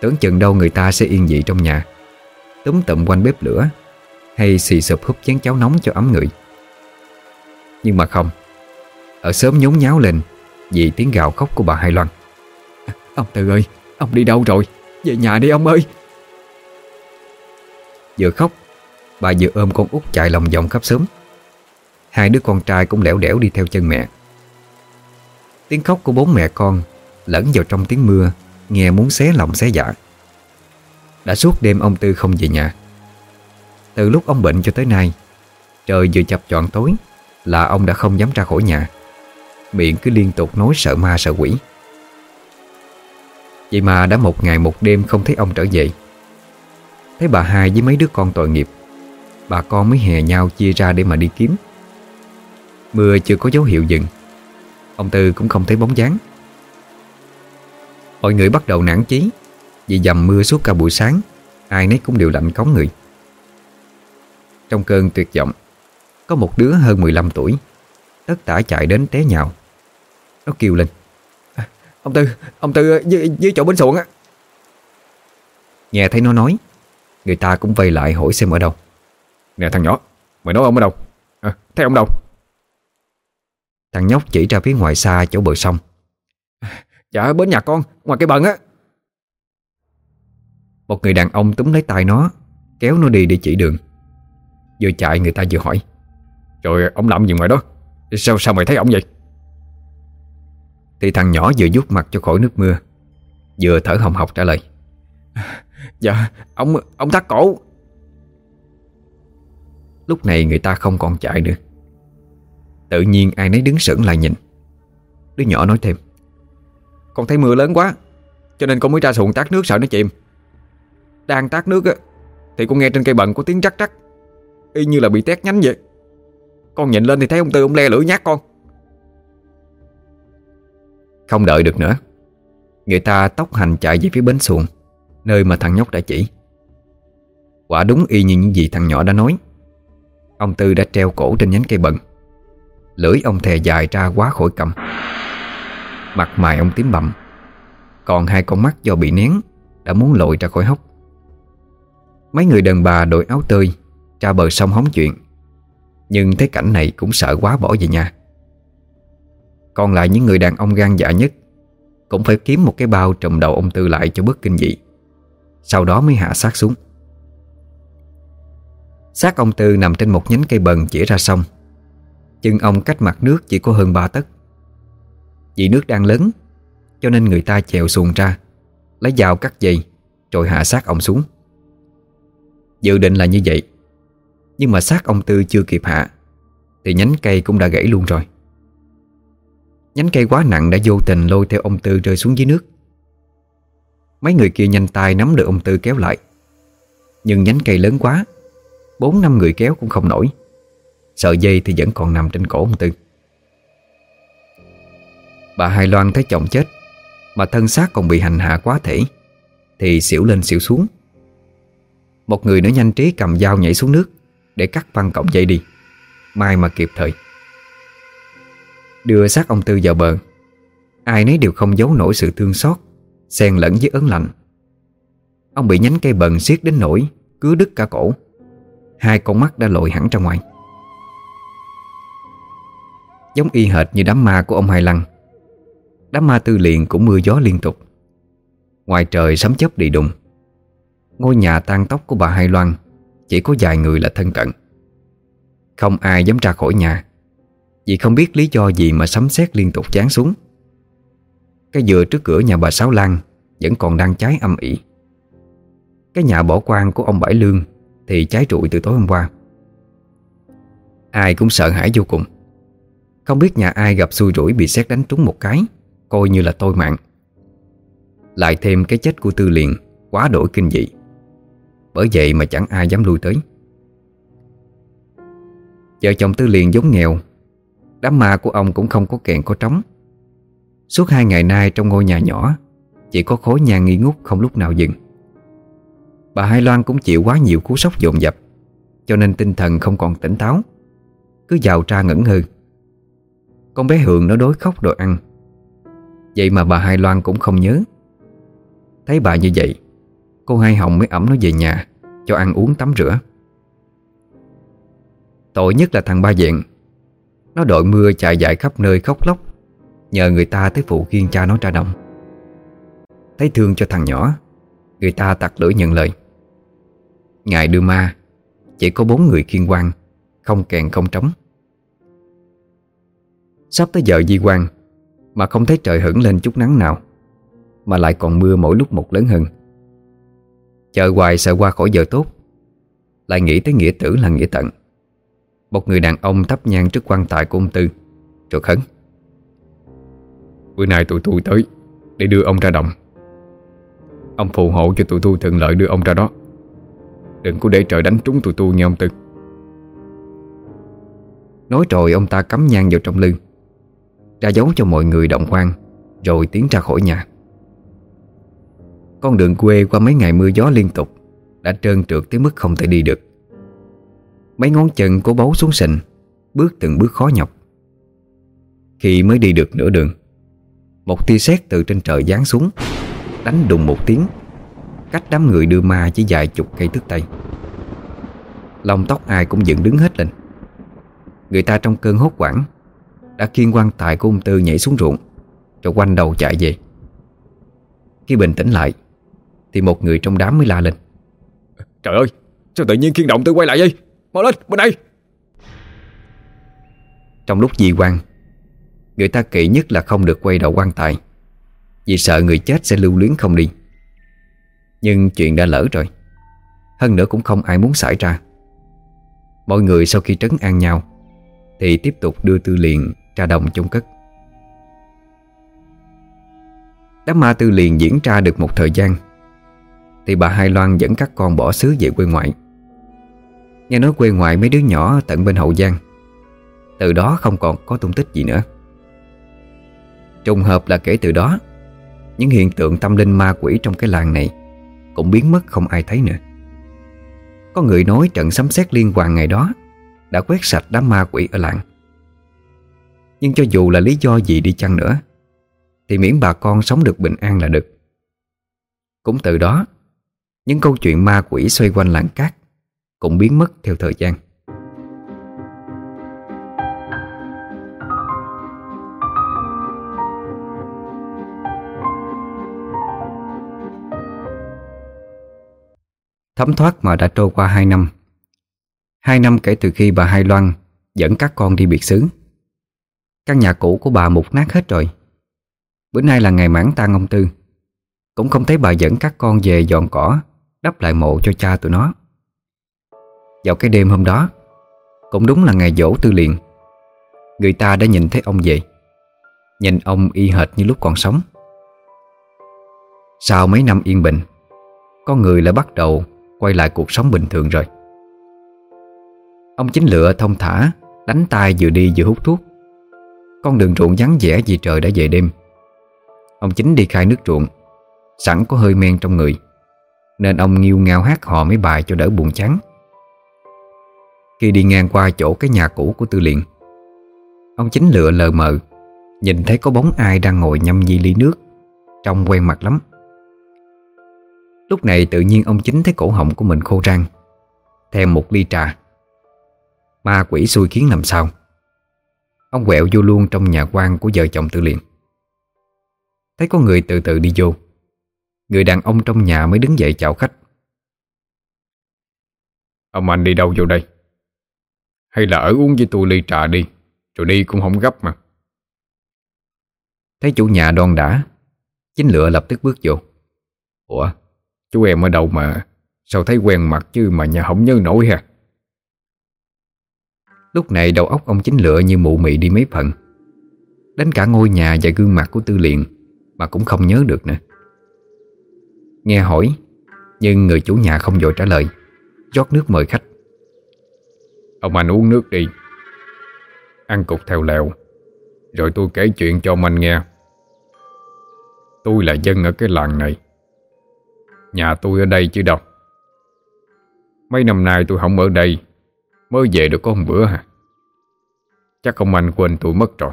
Tưởng chừng đâu người ta sẽ yên dị trong nhà. Túm tụm quanh bếp lửa Hay xì sụp húp chén cháo nóng cho ấm người. Nhưng mà không Ở sớm nhốn nháo lên Vì tiếng gào khóc của bà Hai Loan. Ông Tư ơi Ông đi đâu rồi? Về nhà đi ông ơi. Vừa khóc Bà vừa ôm con út chạy lòng vòng khắp sớm Hai đứa con trai cũng lẻo đẻo đi theo chân mẹ. Tiếng khóc của bốn mẹ con Lẫn vào trong tiếng mưa Nghe muốn xé lòng xé dạ đã suốt đêm ông Tư không về nhà. Từ lúc ông bệnh cho tới nay, Trời vừa chập chọn tối Là ông đã không dám ra khỏi nhà. Miệng cứ liên tục nói sợ ma sợ quỷ. Vậy mà đã một ngày một đêm không thấy ông trở về. Thấy bà hai với mấy đứa con tội nghiệp, Bà con mới hè nhau chia ra để mà đi kiếm. Mưa chưa có dấu hiệu dừng, Ông Tư cũng không thấy bóng dáng. Mọi người bắt đầu nản chí. Vì dầm mưa suốt cả buổi sáng Ai nấy cũng đều lạnh cống người. Trong cơn tuyệt vọng Có một đứa hơn 15 tuổi Tất tả chạy đến té nhào. Nó kêu lên à, Ông Tư, ông Tư dưới, dưới chỗ bến xuồng á. Nghe thấy nó nói Người ta cũng vây lại hỏi xem ở đâu. Nè thằng nhỏ Mày nói ông ở đâu? À, Thấy ông đâu? Thằng nhóc chỉ ra phía ngoài xa chỗ bờ sông. À, dạ bến nhà con Ngoài cái bận á. Một người đàn ông túm lấy tay nó, Kéo nó đi để chỉ đường. Vừa chạy người ta vừa hỏi Rồi ông làm gì ngoài đó? Sao sao mày thấy ông vậy? Thì thằng nhỏ vừa vuốt mặt cho khỏi nước mưa, Vừa thở hồng hộc trả lời Dạ Ông ông thắt cổ. Lúc này người ta không còn chạy nữa. Tự nhiên ai nấy đứng sững lại nhìn. Đứa nhỏ nói thêm, Con thấy mưa lớn quá, Cho nên con mới ra xuồng tát nước sợ nó chìm. Đang tát nước á Thì con nghe trên cây bận có tiếng rắc rắc Y như là bị tét nhánh vậy. Con nhìn lên thì thấy ông Tư ông le lưỡi nhát con. Không đợi được nữa Người ta tốc hành chạy về phía bến xuồng Nơi mà thằng nhóc đã chỉ. Quả đúng y như những gì thằng nhỏ đã nói. Ông Tư đã treo cổ trên nhánh cây bận Lưỡi ông thè dài ra quá khỏi cầm. Mặt mày ông tím bậm, Còn hai con mắt do bị nén Đã muốn lội ra khỏi hốc. Mấy người đàn bà đội áo tươi Ra bờ sông hóng chuyện. Nhưng thấy cảnh này cũng sợ quá bỏ về nhà. Còn lại những người đàn ông gan dạ nhất Cũng phải kiếm một cái bao trùm đầu ông Tư lại cho bớt kinh dị. Sau đó mới hạ xác xuống. Xác ông Tư nằm trên một nhánh cây bần chỉ ra sông. Chân ông cách mặt nước chỉ có hơn ba tấc. Vì nước đang lớn, Cho nên người ta chèo xuồng ra, Lấy dao cắt dây, Rồi hạ xác ông xuống. Dự định là như vậy. Nhưng mà xác ông Tư chưa kịp hạ, Thì nhánh cây cũng đã gãy luôn rồi. Nhánh cây quá nặng đã vô tình lôi theo ông Tư rơi xuống dưới nước. Mấy người kia nhanh tay nắm được ông Tư kéo lại. Nhưng nhánh cây lớn quá, Bốn năm người kéo cũng không nổi. Sợi dây thì vẫn còn nằm trên cổ ông Tư. Bà Hai Loan thấy chồng chết, Mà thân xác còn bị hành hạ quá thể, Thì xỉu lên xỉu xuống. Một người nữa nhanh trí cầm dao nhảy xuống nước, Để cắt văn cọng dây đi. Mai mà kịp thời. Đưa xác ông Tư vào bờ. Ai nấy đều không giấu nổi sự thương xót, Xen lẫn với ớn lạnh. Ông bị nhánh cây bần xiết đến nỗi cứ đứt cả cổ. Hai con mắt đã lội hẳn ra ngoài. Giống y hệt như đám ma của ông Hai Lăng. Đám ma tư liền cũng mưa gió liên tục. Ngoài trời sấm chớp đi đùng. Ngôi nhà tan tóc của bà Hai Loan Chỉ có vài người là thân cận. Không ai dám ra khỏi nhà, Vì không biết lý do gì mà sấm sét liên tục chán xuống. Cái dừa trước cửa nhà bà Sáu Lan Vẫn còn đang cháy âm ỉ. Cái nhà bỏ quan của ông Bảy Lương Thì cháy trụi từ tối hôm qua. Ai cũng sợ hãi vô cùng. Không biết nhà ai gặp xui rủi bị xét đánh trúng một cái, Coi như là tôi mạng. Lại thêm cái chết của Tư Liền Quá đổi kinh dị. Bởi vậy mà chẳng ai dám lui tới. Vợ chồng Tư Liền giống nghèo, Đám ma của ông cũng không có kèn có trống. Suốt hai ngày nay trong ngôi nhà nhỏ, Chỉ có khối nhà nghi ngút không lúc nào dừng. Bà Hai Loan cũng chịu quá nhiều cú sốc dồn dập, Cho nên tinh thần không còn tỉnh táo, Cứ giàu tra ngẩn hư Con bé Hường nó đối khóc đòi ăn. Vậy mà bà Hai Loan cũng không nhớ. Thấy bà như vậy Cô Hai Hồng mới ẩm nó về nhà, Cho ăn uống tắm rửa. Tội nhất là thằng Ba Diện. Nó đội mưa chạy dại khắp nơi khóc lóc, Nhờ người ta tới phụ khiên cha nó ra đồng. Thấy thương cho thằng nhỏ, Người ta tặc lưỡi nhận lời. Ngài đưa ma, Chỉ có bốn người khiên quan Không kèn không trống. Sắp tới giờ di quan Mà không thấy trời hửng lên chút nắng nào, Mà lại còn mưa mỗi lúc một lớn hơn. Chờ hoài sợ qua khỏi giờ tốt. Lại nghĩ tới nghĩa tử là nghĩa tận. Một người đàn ông thắp nhang trước quan tài của ông Tư, Rồi khấn. Bữa nay tụi tôi tới Để đưa ông ra đồng. Ông phù hộ cho tụi tôi thuận lợi đưa ông ra đó. Đừng có để trời đánh trúng tụi tôi nghe ông Tư. Nói rồi ông ta cắm nhang vào trong lưng, Ra dấu cho mọi người động quan Rồi tiến ra khỏi nhà. Con đường quê qua mấy ngày mưa gió liên tục Đã trơn trượt tới mức không thể đi được. Mấy ngón chân cố bấu xuống sình Bước từng bước khó nhọc. Khi mới đi được nửa đường, Một tia sét từ trên trời giáng xuống, Đánh đùng một tiếng, Cách đám người đưa ma chỉ vài chục cây thước tay lòng tóc ai cũng dựng đứng hết lên. Người ta trong cơn hốt quảng Đã kiên quan tài của ông Tư nhảy xuống ruộng, Rồi quanh đầu chạy về. Khi bình tĩnh lại thì một người trong đám mới la lên. Trời ơi Sao tự nhiên khiên động tư quay lại vậy? Mau lên bên đây. Trong lúc di quan Người ta kỹ nhất là không được quay đầu quan tài Vì sợ người chết sẽ lưu luyến không đi. Nhưng chuyện đã lỡ rồi Hơn nữa cũng không ai muốn xảy ra. Mọi người sau khi trấn an nhau Thì tiếp tục đưa tư liền ra đồng chôn cất. Đám ma tư liền diễn ra được một thời gian thì bà Hai Loan dẫn các con bỏ xứ về quê ngoại. Nghe nói quê ngoại mấy đứa nhỏ tận bên Hậu Giang. Từ đó không còn có tung tích gì nữa. Trùng hợp là kể từ đó, Những hiện tượng tâm linh ma quỷ trong cái làng này Cũng biến mất không ai thấy nữa. Có người nói trận sấm sét liên hoàn ngày đó Đã quét sạch đám ma quỷ ở làng. Nhưng cho dù là lý do gì đi chăng nữa, Thì miễn bà con sống được bình an là được. Cũng từ đó những câu chuyện ma quỷ xoay quanh làng cát Cũng biến mất theo thời gian. Thấm thoát mà đã trôi qua 2 năm. Hai năm kể từ khi bà Hai Loan Dẫn các con đi biệt xứ. Căn nhà cũ của bà mục nát hết rồi. Bữa nay là ngày mãn tang ông Tư. Cũng không thấy bà dẫn các con về dọn cỏ. Đắp lại mộ cho cha tụi nó. Vào cái đêm hôm đó, Cũng đúng là ngày dỗ tư liền, Người ta đã nhìn thấy ông về, Nhìn ông y hệt như lúc còn sống. Sau mấy năm yên bình Con người lại bắt đầu Quay lại cuộc sống bình thường rồi. Ông chính lựa thông thả, Đánh tay vừa đi vừa hút thuốc. Con đường ruộng vắng vẻ vì trời đã về đêm. Ông chính đi khai nước ruộng, Sẵn có hơi men trong người. Nên ông nghiêu ngao hát hò mấy bài cho đỡ buồn chán. Khi đi ngang qua chỗ cái nhà cũ của Tư Liền, Ông chính lựa lờ mờ, Nhìn thấy có bóng ai đang ngồi nhâm nhi ly nước, Trông quen mặt lắm. Lúc này tự nhiên ông chính thấy cổ họng của mình khô rang Thêm một ly trà. Ma quỷ xui khiến làm sao? Ông quẹo vô luôn trong nhà quan của vợ chồng Tư Liền. Thấy có người từ từ đi vô Người đàn ông trong nhà mới đứng dậy chào khách. Ông anh đi đâu vô đây? Hay là ở uống với tôi ly trà đi Rồi đi cũng không gấp mà. Thấy chủ nhà đoan đã Chính lựa lập tức bước vô. Ủa Chú em ở đâu mà Sao thấy quen mặt chứ mà nhà không nhớ nổi ha Lúc này đầu óc ông chính lựa như mụ mị đi mấy phần. Đến cả ngôi nhà và gương mặt của Tư Liền Mà cũng không nhớ được nữa Nghe hỏi Nhưng người chủ nhà không vội trả lời. Rót nước mời khách. Ông anh uống nước đi. Ăn cục theo lẹo. Rồi tôi kể chuyện cho ông anh nghe. Tôi là dân ở cái làng này. Nhà tôi ở đây chứ đâu. Mấy năm nay tôi không ở đây. Mới về được có một bữa hả? Chắc ông anh quên tôi mất rồi.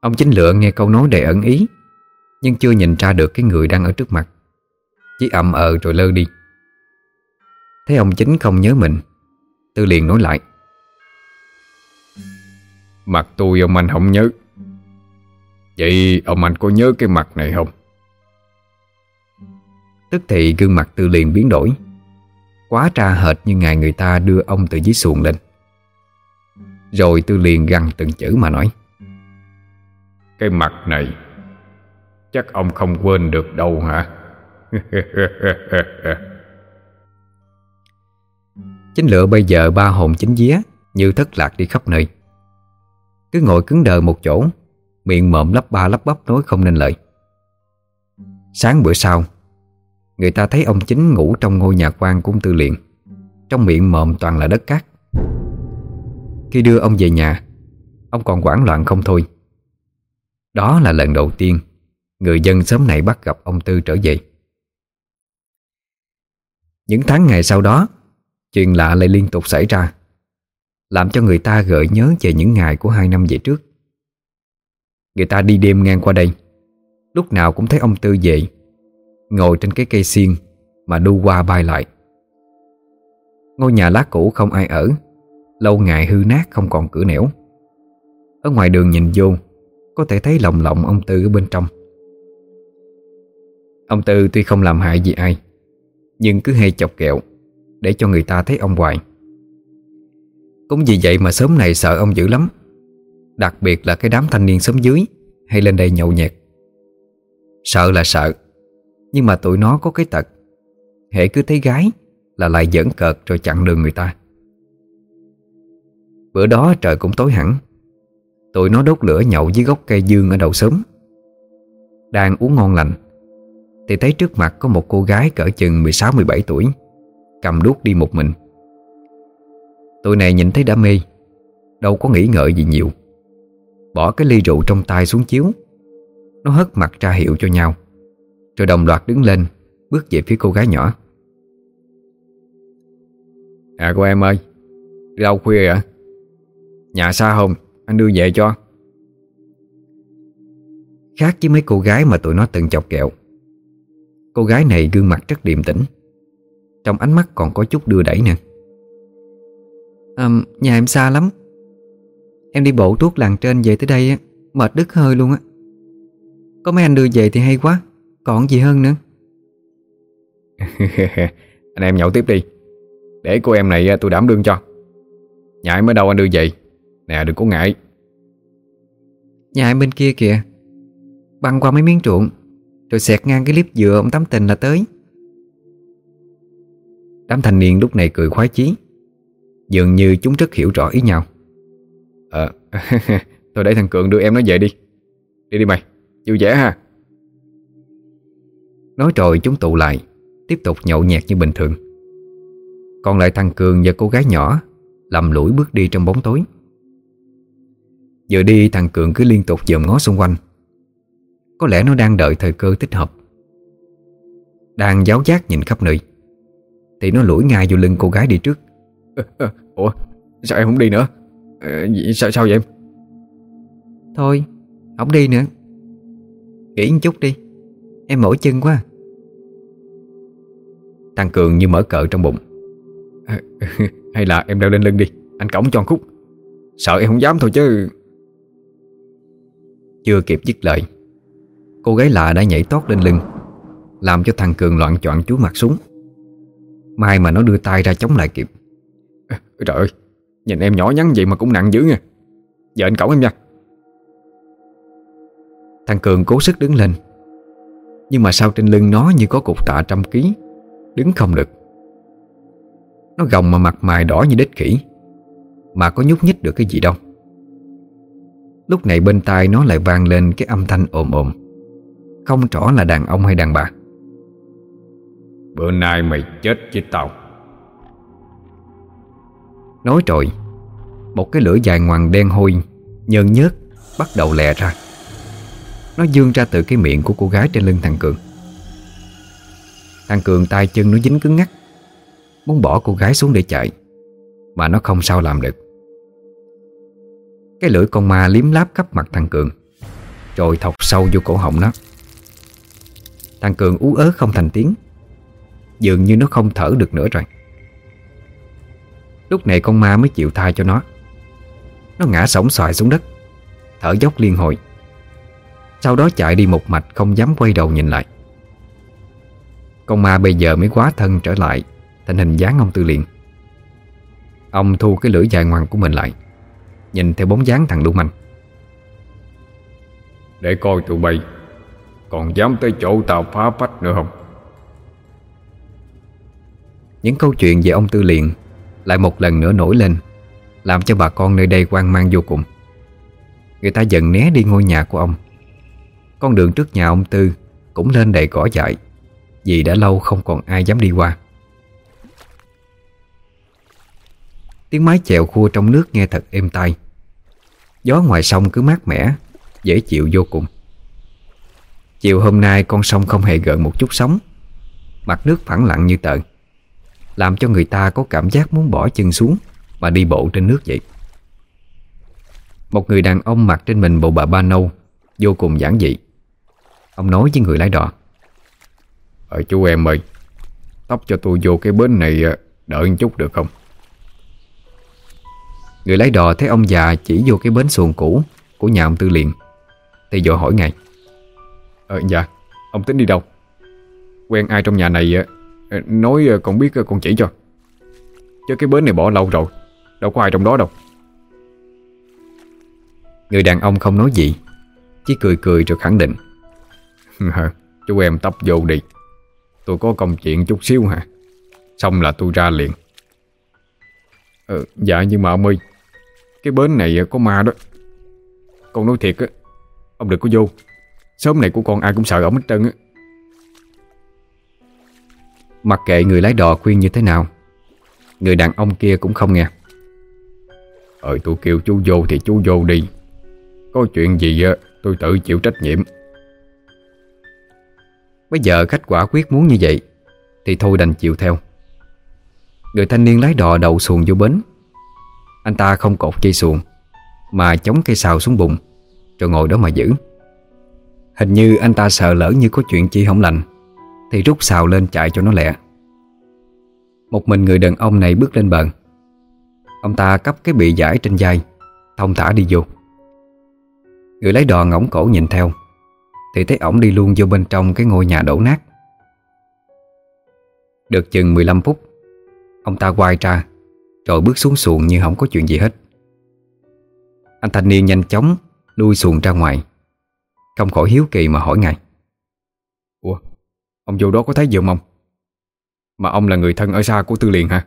Ông chính lựa nghe câu nói đầy ẩn ý Nhưng chưa nhìn ra được cái người đang ở trước mặt. Chỉ ậm ờ rồi lơ đi. Thấy ông chính không nhớ mình Tư liền nói lại. Mặt tôi ông anh không nhớ. Vậy ông anh có nhớ cái mặt này không? Tức thì gương mặt tư liền biến đổi. Quá tra hệt như ngày người ta đưa ông từ dưới xuồng lên. Rồi tư liền găng từng chữ mà nói. Cái mặt này Chắc ông không quên được đâu hả? Chính lựa bây giờ ba hồn chính vía, Như thất lạc đi khắp nơi. Cứ ngồi cứng đờ một chỗ, Miệng mộm lắp ba lắp bắp nói không nên lời. Sáng bữa sau, Người ta thấy ông chính ngủ trong ngôi nhà quan cung tư liền. Trong miệng mộm toàn là đất cát. Khi đưa ông về nhà, Ông còn hoảng loạn không thôi. Đó là lần đầu tiên Người dân sớm này bắt gặp ông Tư trở về. Những tháng ngày sau đó, Chuyện lạ lại liên tục xảy ra, Làm cho người ta gợi nhớ về những ngày của hai năm về trước. Người ta đi đêm ngang qua đây, Lúc nào cũng thấy ông Tư về, Ngồi trên cái cây xiên Mà đu qua bay lại. Ngôi nhà lá cũ không ai ở, Lâu ngày hư nát không còn cửa nẻo. Ở ngoài đường nhìn vô, Có thể thấy lồng lộng ông Tư ở bên trong. Ông Tư tuy không làm hại gì ai, Nhưng cứ hay chọc kẹo Để cho người ta thấy ông hoài. Cũng vì vậy mà sớm này sợ ông dữ lắm, Đặc biệt là cái đám thanh niên xóm dưới Hay lên đây nhậu nhẹt. Sợ là sợ, Nhưng mà tụi nó có cái tật Hệ cứ thấy gái Là lại giỡn cợt rồi chặn đường người ta. Bữa đó trời cũng tối hẳn, Tụi nó đốt lửa nhậu dưới gốc cây dương ở đầu sớm Đang uống ngon lành. Thì thấy trước mặt có một cô gái cỡ chừng 16-17 tuổi Cầm đuốc đi một mình. Tụi này nhìn thấy đã mê Đâu có nghĩ ngợi gì nhiều. Bỏ cái ly rượu trong tay xuống chiếu Nó hất mặt ra hiệu cho nhau Rồi đồng loạt đứng lên Bước về phía cô gái nhỏ. À cô em ơi Đi đâu khuya vậy? Nhà xa không Anh đưa về cho. Khác với mấy cô gái mà tụi nó từng chọc kẹo Cô gái này gương mặt rất điềm tĩnh. Trong ánh mắt còn có chút đưa đẩy nè. À, Nhà em xa lắm. Em đi bộ tuốt làng trên về tới đây Mệt đứt hơi luôn á. Có mấy anh đưa về thì hay quá Còn gì hơn nữa. Anh em nhậu tiếp đi. Để cô em này tôi đảm đương cho. Nhà em ở đâu anh đưa về? Nè đừng có ngại. Nhà em bên kia kìa. Băng qua mấy miếng ruộng rồi xẹt ngang cái clip dừa ông tắm tình là tới. Đám thanh niên lúc này cười khoái chí. Dường như chúng rất hiểu rõ ý nhau. Ờ Tôi để thằng Cường đưa em nó về đi. Đi đi mày, Vui vẻ ha. Nói rồi chúng tụ lại, Tiếp tục nhậu nhẹt như bình thường. Còn lại thằng Cường và cô gái nhỏ Lầm lũi bước đi trong bóng tối. Vừa đi, thằng Cường cứ liên tục dòm ngó xung quanh. Có lẽ nó đang đợi thời cơ thích hợp. Đang giáo giác nhìn khắp nơi Thì nó lủi ngay vô lưng cô gái đi trước. Ủa sao em không đi nữa? À, Sao sao vậy em? Thôi Không đi nữa. Nghỉ một chút đi Em mỏi chân quá. Thằng Cường như mở cờ trong bụng. À, Hay là em leo lên lưng đi Anh cổng cho khúc. Sợ em không dám thôi chứ. Chưa kịp dứt lời Cô gái lạ đã nhảy tót lên lưng Làm cho thằng Cường loạn choạng chú mặt xuống. Mai mà nó đưa tay ra chống lại kịp. À, Trời ơi Nhìn em nhỏ nhắn vậy mà cũng nặng dữ nha. Giờ anh cổng em nha. Thằng Cường cố sức đứng lên Nhưng mà sao trên lưng nó như có cục tạ trăm ký Đứng không được. Nó gồng mà mặt mày đỏ như đít khỉ Mà có nhúc nhích được cái gì đâu. Lúc này bên tai nó lại vang lên cái âm thanh ồm ồm. Không rõ là đàn ông hay đàn bà. Bữa nay mày chết với tao. Nói rồi Một cái lưỡi dài ngoằn đen hôi Nhơn nhớt Bắt đầu lè ra. Nó dương ra từ cái miệng của cô gái trên lưng thằng Cường. Thằng Cường tay chân nó dính cứng ngắc Muốn bỏ cô gái xuống để chạy Mà nó không sao làm được. Cái lưỡi con ma liếm láp khắp mặt thằng Cường Rồi thọc sâu vô cổ họng nó Thằng Cường ú ớ không thành tiếng. Dường như nó không thở được nữa rồi. Lúc này con ma mới chịu tha cho nó. Nó ngã sổng xoài xuống đất. Thở dốc liên hồi. Sau đó chạy đi một mạch không dám quay đầu nhìn lại. Con ma bây giờ mới quá thân trở lại, Thành hình dáng ông Tư Liền. Ông thu cái lưỡi dài ngoằng của mình lại, Nhìn theo bóng dáng thằng Lưu Manh. Để coi tụi bay. Còn dám tới chỗ tao phá phách nữa không? Những câu chuyện về ông Tư Liền Lại một lần nữa nổi lên, Làm cho bà con nơi đây quan mang vô cùng. Người ta dần né đi ngôi nhà của ông. Con đường trước nhà ông Tư Cũng lên đầy cỏ dại, Vì đã lâu không còn ai dám đi qua. Tiếng mái chèo khua trong nước nghe thật êm tai. Gió ngoài sông cứ mát mẻ, Dễ chịu vô cùng. Chiều hôm nay con sông không hề gợn một chút sóng. Mặt nước phẳng lặng như tờ Làm cho người ta có cảm giác muốn bỏ chân xuống Mà đi bộ trên nước vậy. Một người đàn ông mặc trên mình bộ bà ba nâu Vô cùng giản dị. Ông nói với người lái đò Ờ chú em ơi Tóc cho tôi vô cái bến này Đợi một chút được không? Người lái đò thấy ông già chỉ vô cái bến xuồng cũ Của nhà ông Tư liền Thì vội hỏi ngay Ờ dạ. Ông tính đi đâu? Quen ai trong nhà này ờ, Nói ờ, con biết ờ, con chỉ cho. Chứ cái bến này bỏ lâu rồi. Đâu có ai trong đó đâu. Người đàn ông không nói gì. Chỉ cười cười rồi khẳng định. Chú em tấp vô đi. Tôi có công chuyện chút xíu hả? Xong là tôi ra liền. Ờ, Dạ nhưng mà ông ơi Cái bến này có ma đó. Con nói thiệt á Ông đừng có vô. Sớm này của con ai cũng sợ ổng hết trơn á. Mặc kệ người lái đò khuyên như thế nào, Người đàn ông kia cũng không nghe. Ờ tôi kêu chú vô thì chú vô đi. Có chuyện gì á, tôi tự chịu trách nhiệm. Bây giờ khách quả quyết muốn như vậy, Thì thôi đành chịu theo. Người thanh niên lái đò đầu xuồng vô bến. Anh ta không cột dây xuồng, Mà chống cây xào xuống bụng, Rồi ngồi đó mà giữ. Hình như anh ta sợ lỡ như có chuyện chi không lành, Thì rút xào lên chạy cho nó lẹ. Một mình người đàn ông này bước lên bờ. Ông ta cắp cái bị giải trên vai Thông thả đi vô. Người lấy đò ngỗng cổ nhìn theo, Thì thấy ổng đi luôn vô bên trong cái ngôi nhà đổ nát. Được chừng 15 phút, Ông ta quay ra, Rồi bước xuống xuồng như không có chuyện gì hết. Anh thanh niên nhanh chóng Đuôi xuồng ra ngoài. Không khỏi hiếu kỳ mà hỏi ngài. Ủa Ông vô đó có thấy gì không ông? Mà ông là người thân ở xa của Tư Liền hả?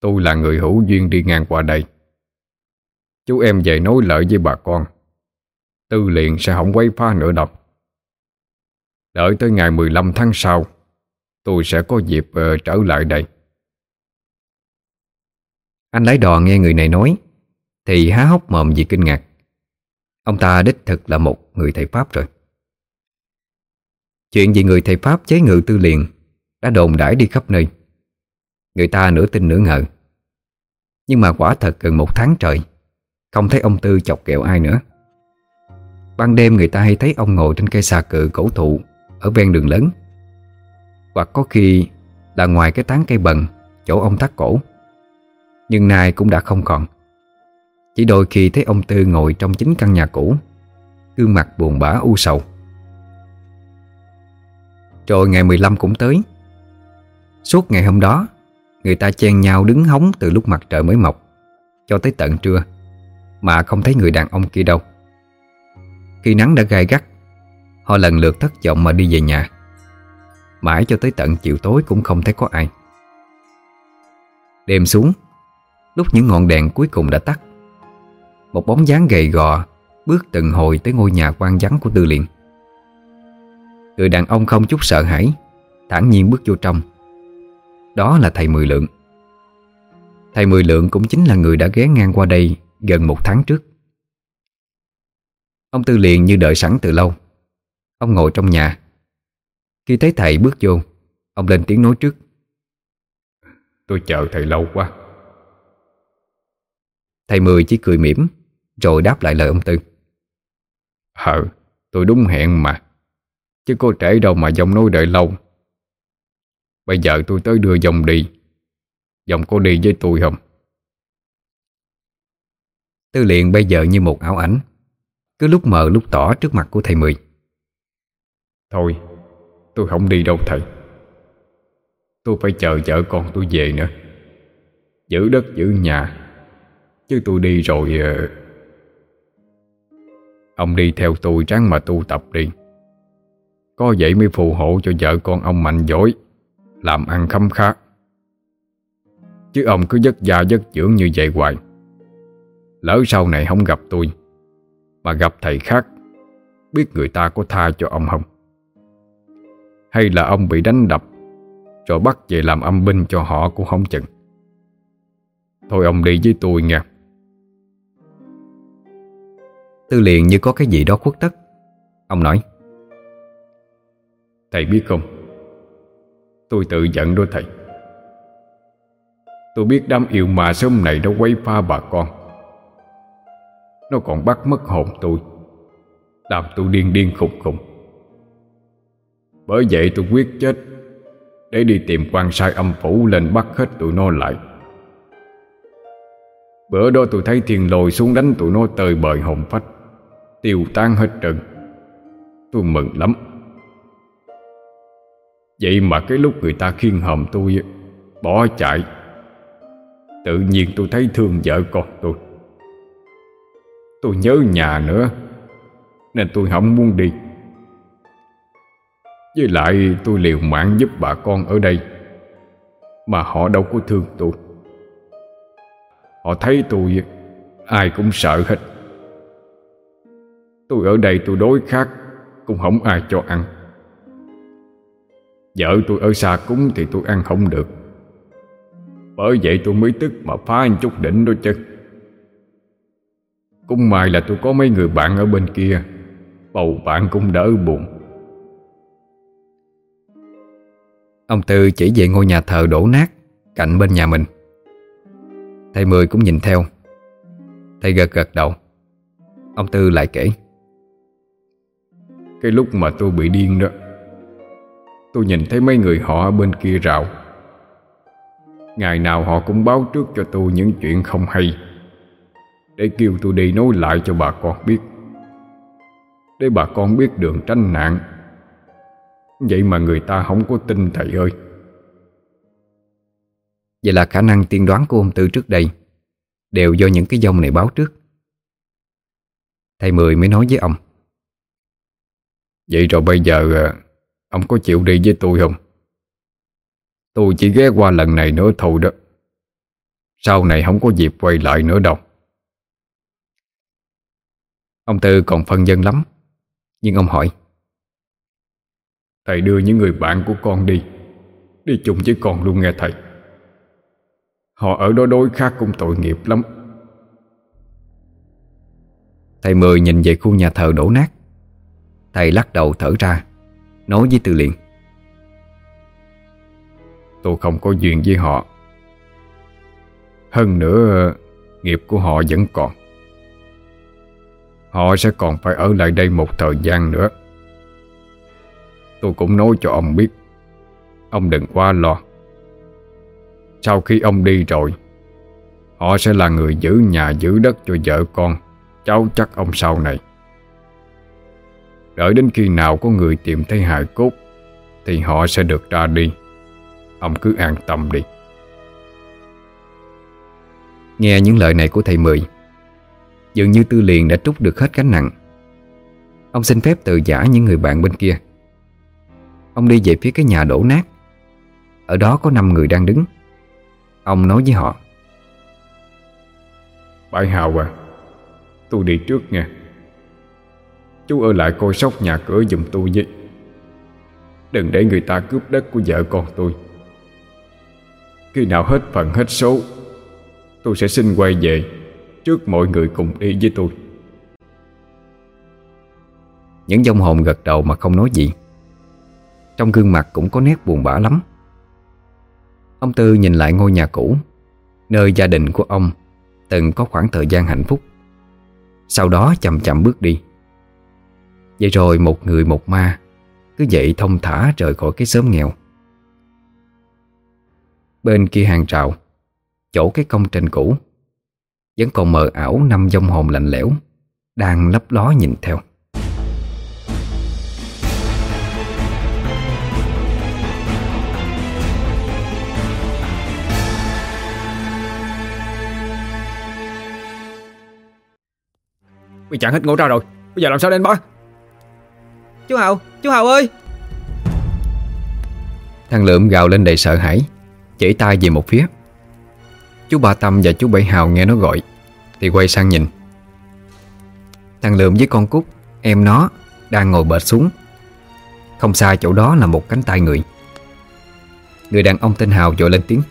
Tôi là người hữu duyên đi ngang qua đây. Chú em về nói lợi với bà con. Tư liền sẽ không quay phá nữa đâu. Đợi tới ngày 15 tháng sau Tôi sẽ có dịp uh, trở lại đây. Anh lái đò nghe người này nói Thì há hốc mồm vì kinh ngạc Ông ta đích thực là một người thầy Pháp rồi. Chuyện gì người thầy Pháp chế ngự tư liền Đã đồn đãi đi khắp nơi. Người ta nửa tin nửa ngờ. Nhưng mà quả thật gần một tháng trời, Không thấy ông Tư chọc kẹo ai nữa. Ban đêm người ta hay thấy ông ngồi trên cây xà cự cổ thụ Ở ven đường lớn. Hoặc có khi là ngoài cái tán cây bần, Chỗ ông thắt cổ. Nhưng nay cũng đã không còn. Chỉ đôi khi thấy ông Tư ngồi trong chính căn nhà cũ. Gương mặt buồn bã u sầu. Rồi ngày 15 cũng tới. Suốt ngày hôm đó, Người ta chen nhau đứng hóng từ lúc mặt trời mới mọc, Cho tới tận trưa, Mà không thấy người đàn ông kia đâu. Khi nắng đã gai gắt, Họ lần lượt thất vọng mà đi về nhà. Mãi cho tới tận chiều tối cũng không thấy có ai. Đêm xuống, Lúc những ngọn đèn cuối cùng đã tắt một bóng dáng gầy gò Bước từng hồi tới ngôi nhà quan vắng của Tư Liền Người đàn ông không chút sợ hãi thản nhiên bước vô trong. Đó là thầy Mười Lượng. Thầy Mười Lượng cũng chính là người đã ghé ngang qua đây gần một tháng trước. Ông Tư liền như đợi sẵn từ lâu. Ông ngồi trong nhà. Khi thấy thầy bước vô Ông lên tiếng nói trước. Tôi chờ thầy lâu quá. Thầy Mười chỉ cười mỉm Rồi đáp lại lời ông Tư. Ờ, tôi đúng hẹn mà. Chứ có trễ đâu mà dòng nói đợi lâu. Bây giờ tôi tới đưa dòng đi. Dòng có đi với tôi không? Tư liền bây giờ như một ảo ảnh Cứ lúc mờ lúc tỏ trước mặt của thầy Mười. Thôi Tôi không đi đâu thầy. Tôi phải chờ vợ con tôi về nữa. Giữ đất giữ nhà. Chứ tôi đi rồi ờ, Ông đi theo tôi ráng mà tu tập đi. Có vậy mới phù hộ cho vợ con ông mạnh giỏi làm ăn khấm khá. Chứ ông cứ giấc già giấc dưỡng như vậy hoài. Lỡ sau này không gặp tôi, Mà gặp thầy khác, Biết người ta có tha cho ông không? Hay là ông bị đánh đập, Rồi bắt về làm âm binh cho họ cũng không chừng? Thôi ông đi với tôi nha. Tư liền như có cái gì đó khuất tất. Ông nói, Thầy biết không? Tôi tự giận đó thầy. Tôi biết đám yêu mà sớm này nó quấy pha bà con. Nó còn bắt mất hồn tôi, Làm tôi điên điên khùng khùng. Bởi vậy tôi quyết chết, Để đi tìm quan sai âm phủ lên bắt hết tụi nó lại. Bữa đó tôi thấy thiền lồi xuống đánh tụi nó tơi bời hồn phách. Tiêu tan hết trơn. Tôi mừng lắm. Vậy mà cái lúc người ta khiêng hòm tôi Bỏ chạy. Tự nhiên tôi thấy thương vợ con tôi. Tôi nhớ nhà nữa, Nên tôi không muốn đi. Với lại tôi liều mạng giúp bà con ở đây, Mà họ đâu có thương tôi. Họ thấy tôi Ai cũng sợ hết. Tôi ở đây tôi đối khác Cũng không ai cho ăn. Vợ tôi ở xa cúng thì tôi ăn không được. Bởi vậy tôi mới tức mà phá anh chút đỉnh đó chứ. Cũng may là tôi có mấy người bạn ở bên kia, Bầu bạn cũng đỡ buồn. Ông Tư chỉ về ngôi nhà thờ đổ nát, Cạnh bên nhà mình. Thầy Mười cũng nhìn theo. Thầy gật gật đầu. Ông Tư lại kể. Cái lúc mà tôi bị điên đó, Tôi nhìn thấy mấy người họ ở bên kia rào Ngày nào họ cũng báo trước cho tôi những chuyện không hay, Để kêu tôi đi nói lại cho bà con biết. Để bà con biết đường tránh nạn. Vậy mà người ta không có tin, thầy ơi. Vậy là khả năng tiên đoán của ông Tư trước đây Đều do những cái dông này báo trước. Thầy Mười mới nói với ông Vậy rồi bây giờ ờ, Ông có chịu đi với tôi không? Tôi chỉ ghé qua lần này nữa thôi đó. Sau này không có dịp quay lại nữa đâu. Ông Tư còn phân dân lắm, Nhưng ông hỏi. Thầy đưa những người bạn của con đi Đi chung với con luôn nghe thầy. Họ ở đó đối khác cũng tội nghiệp lắm. Thầy Mười nhìn về khu nhà thờ đổ nát. Thầy lắc đầu thở ra, Nói với Tư liên. Tôi không có duyên với họ. Hơn nữa, Nghiệp của họ vẫn còn. Họ sẽ còn phải ở lại đây một thời gian nữa. Tôi cũng nói cho ông biết. Ông đừng quá lo. Sau khi ông đi rồi, Họ sẽ là người giữ nhà giữ đất cho vợ con, Cháu chắc ông sau này. Đợi đến khi nào có người tìm thấy hài cốt Thì họ sẽ được ra đi. Ông cứ an tâm đi. Nghe những lời này của thầy Mười Dường như Tư Liền đã trút được hết gánh nặng. Ông xin phép từ giả những người bạn bên kia. Ông đi về phía cái nhà đổ nát. Ở đó có 5 người đang đứng. Ông nói với họ. Bãi Hào à Tôi đi trước nha Chú ở lại coi sóc nhà cửa giùm tôi với. Đừng để người ta cướp đất của vợ con tôi. Khi nào hết phần hết số, Tôi sẽ xin quay về Trước mọi người cùng đi với tôi. Những dông hồn gật đầu mà không nói gì. Trong gương mặt cũng có nét buồn bã lắm. Ông Tư nhìn lại ngôi nhà cũ, Nơi gia đình của ông Từng có khoảng thời gian hạnh phúc. Sau đó chậm chậm bước đi. Vậy rồi một người một ma Cứ vậy thông thả rời khỏi cái xóm nghèo. Bên kia hàng trào Chỗ cái công trình cũ, Vẫn còn mờ ảo năm dông hồn lạnh lẽo, Đang lấp ló nhìn theo. Mày chặn hết ngủ ra rồi, Bây giờ làm sao đến ba Chú Hào, chú Hào ơi! Thằng Lượm gào lên đầy sợ hãi Chỉ tay về một phía. Chú Ba Tâm và chú Bảy Hào nghe nó gọi Thì quay sang nhìn. Thằng Lượm với con Cúc Em nó đang ngồi bệt xuống. Không xa chỗ đó là một cánh tay người. Người đàn ông tên Hào dội lên tiếng.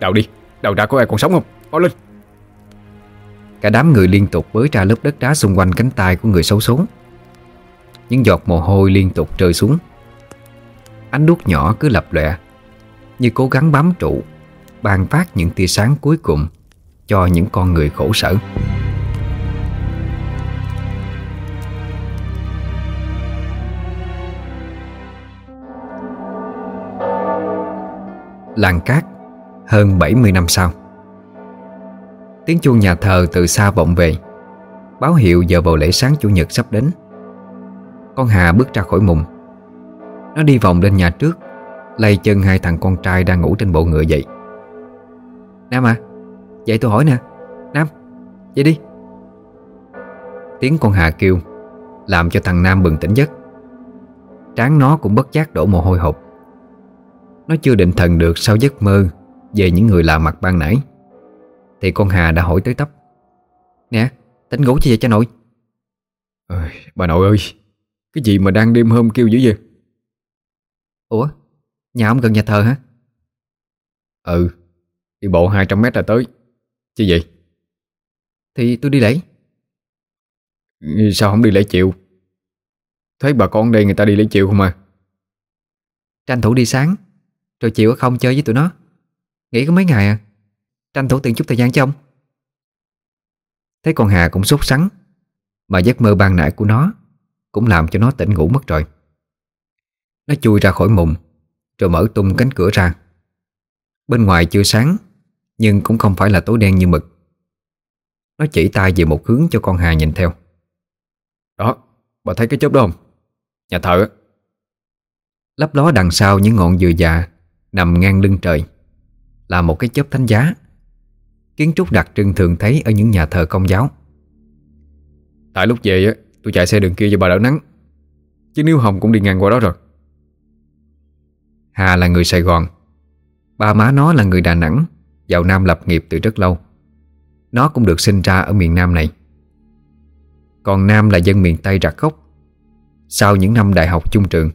Đào đi, đào ra có ai còn sống không? Mau lên! Cả đám người liên tục bới ra lớp đất đá xung quanh cánh tay của người xấu số những giọt mồ hôi liên tục rơi xuống. Ánh đuốc nhỏ cứ lập lẹ, Như cố gắng bám trụ Ban phát những tia sáng cuối cùng Cho những con người khổ sở. Làng cát Hơn 70 năm sau. Tiếng chuông nhà thờ từ xa vọng về Báo hiệu giờ vào lễ sáng Chủ nhật sắp đến. Con Hà bước ra khỏi mùng. Nó đi vòng lên nhà trước Lay chân hai thằng con trai đang ngủ trên bộ ngựa dậy Nam à Dậy tôi hỏi nè. Nam Dậy đi. Tiếng con Hà kêu Làm cho thằng Nam bừng tỉnh giấc. Tráng nó cũng bất giác đổ mồ hôi hột. Nó chưa định thần được sau giấc mơ Về những người lạ mặt ban nãy Thì con Hà đã hỏi tới tấp Nè tính ngủ chi vậy cha nội? Ơi, Bà nội ơi cái gì mà đang đêm hôm kêu dữ vậy? Ủa? Nhà ông gần nhà thờ hả? Ừ Đi bộ 200 mét là tới. Chứ gì? Thì tôi đi lễ. Sao không đi lễ chiều Thấy bà con đây người ta đi lễ chiều không à? Tranh thủ đi sáng Rồi chiều không chơi với tụi nó. Nghỉ có mấy ngày à? Tranh thủ tiền chút thời gian cho ông. Thấy con Hà cũng sốt sắng Mà giấc mơ ban nãy của nó Cũng làm cho nó tỉnh ngủ mất rồi. Nó chui ra khỏi mùng Rồi mở tung cánh cửa ra. Bên ngoài chưa sáng Nhưng cũng không phải là tối đen như mực. Nó chỉ tay về một hướng cho con Hà nhìn theo. Đó, bà thấy cái chớp đó không? Nhà thờ Lấp ló đằng sau những ngọn dừa già Nằm ngang lưng trời Là một cái chớp thánh giá. Kiến trúc đặc trưng thường thấy Ở những nhà thờ công giáo. Tại lúc về Tôi chạy xe đường kia cho bà đỡ nắng. Chứ nếu Hồng cũng đi ngang qua đó rồi. Hà là người Sài Gòn, Ba má nó là người Đà Nẵng Vào Nam lập nghiệp từ rất lâu. Nó cũng được sinh ra ở miền Nam này. Còn Nam là dân miền Tây rạc khóc. Sau những năm đại học chung trường,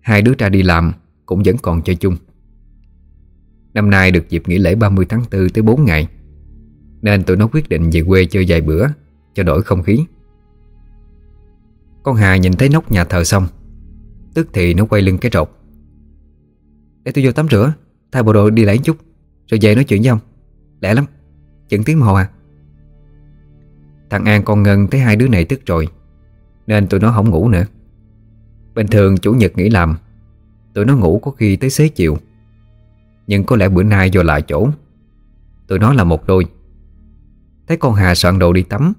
Hai đứa ra đi làm Cũng vẫn còn chơi chung. Năm nay được dịp nghỉ lễ 30 tháng 4 tới 4 ngày, Nên tụi nó quyết định về quê chơi vài bữa Cho đổi không khí. Con Hà nhìn thấy nóc nhà thờ xong, Tức thì nó quay lưng cái rột. Để tôi vô tắm rửa, Thay bộ đồ đi lấy chút, Rồi về nói chuyện với ông. Lẹ lắm, Chừng tiếng đồng hồ à. Thằng An con Ngân thấy hai đứa này tức rồi, Nên tụi nó không ngủ nữa. Bình thường chủ nhật nghỉ làm, Tụi nó ngủ có khi tới xế chiều. Nhưng có lẽ bữa nay do lại chỗ, Tụi nó là một đôi. Thấy con Hà soạn đồ đi tắm,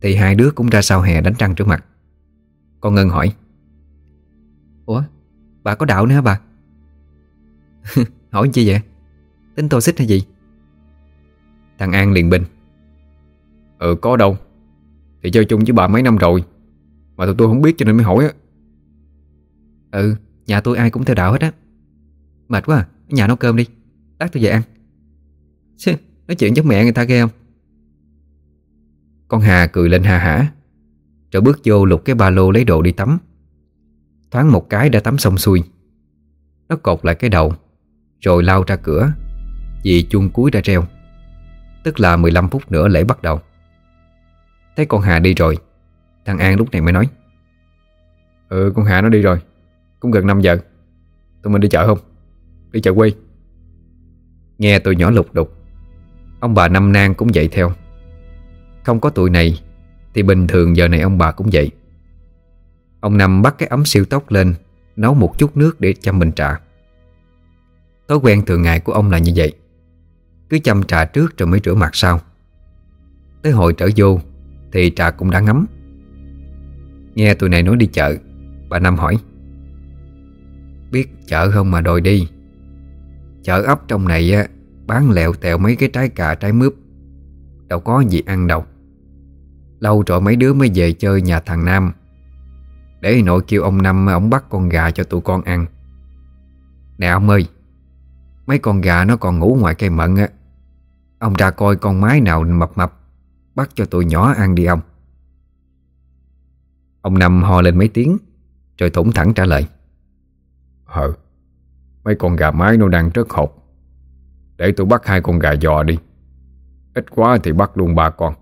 Thì hai đứa cũng ra sau hè đánh răng trước mặt. Con Ngân hỏi. Ủa, bà có đạo nữa hả bà? Hỏi chi vậy? Tính tô xích hay gì? Thằng An liền bình. Ừ có đâu. Thì chơi chung với bà mấy năm rồi, Mà tụi tôi không biết cho nên mới hỏi á. Ừ Nhà tôi ai cũng theo đạo hết á. Mệt quá à Nhà nấu cơm đi. Lát tôi về ăn. Chứ Nói chuyện giống mẹ người ta ghê không? Con Hà cười lên hà hả. Rồi bước vô lục cái ba lô lấy đồ đi tắm. Thoáng một cái đã tắm xong xuôi. Nó cột lại cái đầu, Rồi lao ra cửa, Vì chuông cuối đã treo Tức là 15 phút nữa lễ bắt đầu. Thấy con Hà đi rồi, Thằng An lúc này mới nói. Ừ con Hà nó đi rồi, Cũng gần 5 giờ. Tụi mình đi chợ không? Đi chợ quê. Nghe tụi nhỏ lục đục, Ông bà năm nang cũng dậy theo. Không có tụi này thì bình thường giờ này ông bà cũng vậy. Ông Năm bắt cái ấm siêu tóc lên, Nấu một chút nước để chăm mình trà. Thói quen thường ngày của ông là như vậy. Cứ chăm trà trước rồi mới rửa mặt sau. Tới hồi trở vô, Thì trà cũng đã ngấm. Nghe tụi này nói đi chợ, Bà Năm hỏi, Biết chợ không mà đòi đi? Chợ ấp trong này á, Bán lẹo tẹo mấy cái trái cà, trái mướp. Đâu có gì ăn đâu. Lâu rồi mấy đứa mới về chơi nhà thằng Nam. Để nội kêu ông Năm Ông bắt con gà cho tụi con ăn. Nè ông ơi, Mấy con gà nó còn ngủ ngoài cây mận á. Ông ra coi con mái nào mập mập, Bắt cho tụi nhỏ ăn đi ông. Ông Năm ho lên mấy tiếng, Rồi thủng thẳng trả lời. Ờ Mấy con gà mái nó đang rất hột. Để tôi bắt hai con gà giò đi. Ít quá thì bắt luôn ba con.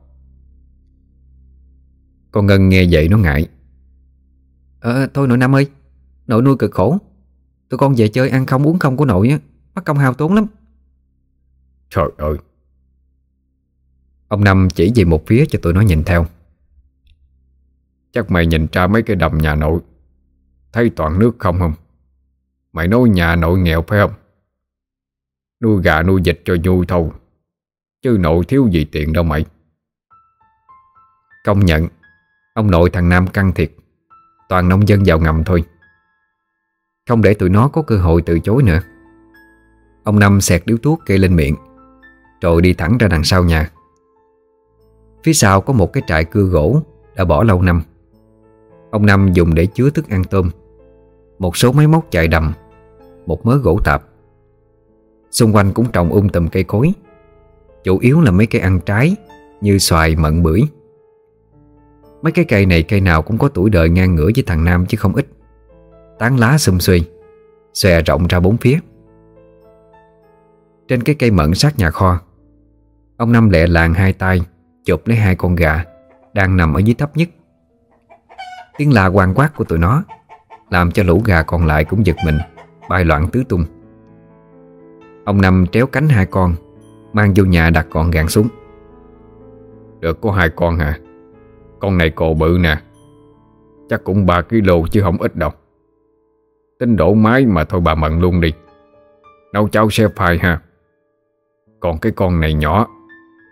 Con Ngân nghe vậy nó ngại. Ờ thôi nội Năm ơi Nội nuôi cực khổ. Tụi con về chơi ăn không uống không của nội á Mất công hao tốn lắm. Trời ơi. Ông Năm chỉ về một phía cho tụi nó nhìn theo. Chắc mày nhìn ra mấy cái đầm nhà nội Thấy toàn nước không không? Mày nói nhà nội nghèo phải không? Nuôi gà nuôi vịt cho vui thôi Chứ nội thiếu gì tiền đâu mày. Công nhận Ông nội thằng Nam căng thiệt. Toàn nông dân giàu ngầm thôi. Không để tụi nó có cơ hội từ chối nữa. Ông Năm xẹt điếu thuốc kê lên miệng Rồi đi thẳng ra đằng sau nhà. Phía sau có một cái trại cưa gỗ Đã bỏ lâu năm. Ông Năm dùng để chứa thức ăn tôm. Một số máy móc chạy đầm Một mớ gỗ tạp. Xung quanh cũng trồng um tùm cây cối. Chủ yếu là mấy cây ăn trái Như xoài, mận bưởi. Mấy cái cây này cây nào cũng có tuổi đời ngang ngửa với thằng Nam chứ không ít. Tán lá xum xuy Xòe rộng ra bốn phía. Trên cái cây mận sát nhà kho, Ông Năm lẹ làng hai tay, Chụp lấy hai con gà Đang nằm ở dưới thấp nhất. Tiếng la quang quát của tụi nó Làm cho lũ gà còn lại cũng giật mình, Bay loạn tứ tung. Ông Năm tréo cánh hai con, Mang vô nhà đặt gọn gàng xuống. Được có hai con hả? Con này cồ bự nè. Chắc cũng 3 kg chứ không ít đâu. Tính đổ máy mà thôi bà mận luôn đi. Nấu cháo xe phai ha. Còn cái con này nhỏ,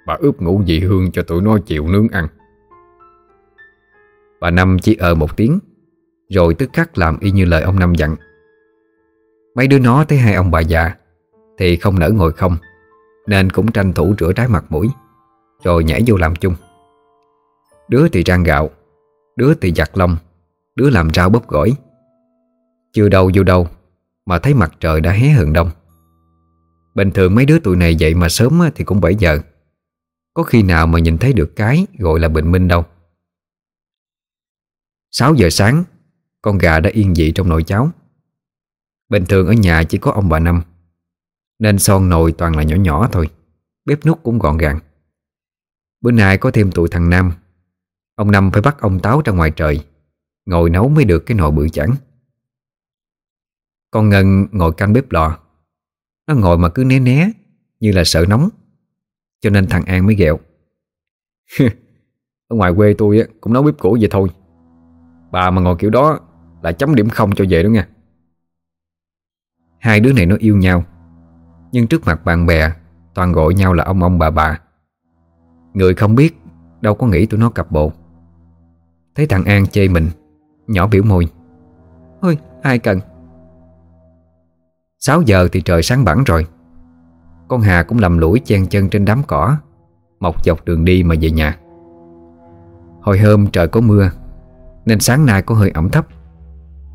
Bà ướp ngũ vị hương cho tụi nó chịu nướng ăn. Bà Năm chỉ ờ một tiếng, Rồi tức khắc làm y như lời ông Năm dặn. Mấy đứa nó thấy hai ông bà già Thì không nỡ ngồi không, Nên cũng tranh thủ rửa trái mặt mũi, Rồi nhảy vô làm chung. Đứa thì rang gạo, Đứa thì giặt lông, Đứa làm rau bóp gỏi. Chưa đâu vô đâu Mà thấy mặt trời đã hé hừng đông. Bình thường mấy đứa tụi này dậy mà sớm thì cũng 7 giờ. Có khi nào mà nhìn thấy được cái gọi là bình minh đâu. 6 giờ sáng, Con gà đã yên dị trong nồi cháo. Bình thường ở nhà chỉ có ông bà Năm, Nên son nồi toàn là nhỏ nhỏ thôi, Bếp nút cũng gọn gàng. Bữa nay có thêm tụi thằng Nam Ông Năm phải bắt ông Táo ra ngoài trời, Ngồi nấu mới được cái nồi bự chẳng Con Ngân ngồi canh bếp lò. Nó ngồi mà cứ né né, Như là sợ nóng, Cho nên thằng An mới ghẹo. Ở ngoài quê tôi cũng nấu bếp cũ vậy thôi. Bà mà ngồi kiểu đó Là chấm điểm không cho về đó nha. Hai đứa này nó yêu nhau, Nhưng trước mặt bạn bè Toàn gọi nhau là ông ông, bà bà. Người không biết, Đâu có nghĩ tụi nó cặp bộ. Thấy thằng An chê mình Nhỏ biểu môi. Ôi ai cần? 6 giờ thì trời sáng bẵng rồi. Con Hà cũng lầm lũi chen chân trên đám cỏ Mọc dọc đường đi mà về nhà. Hồi hôm trời có mưa Nên sáng nay có hơi ẩm thấp.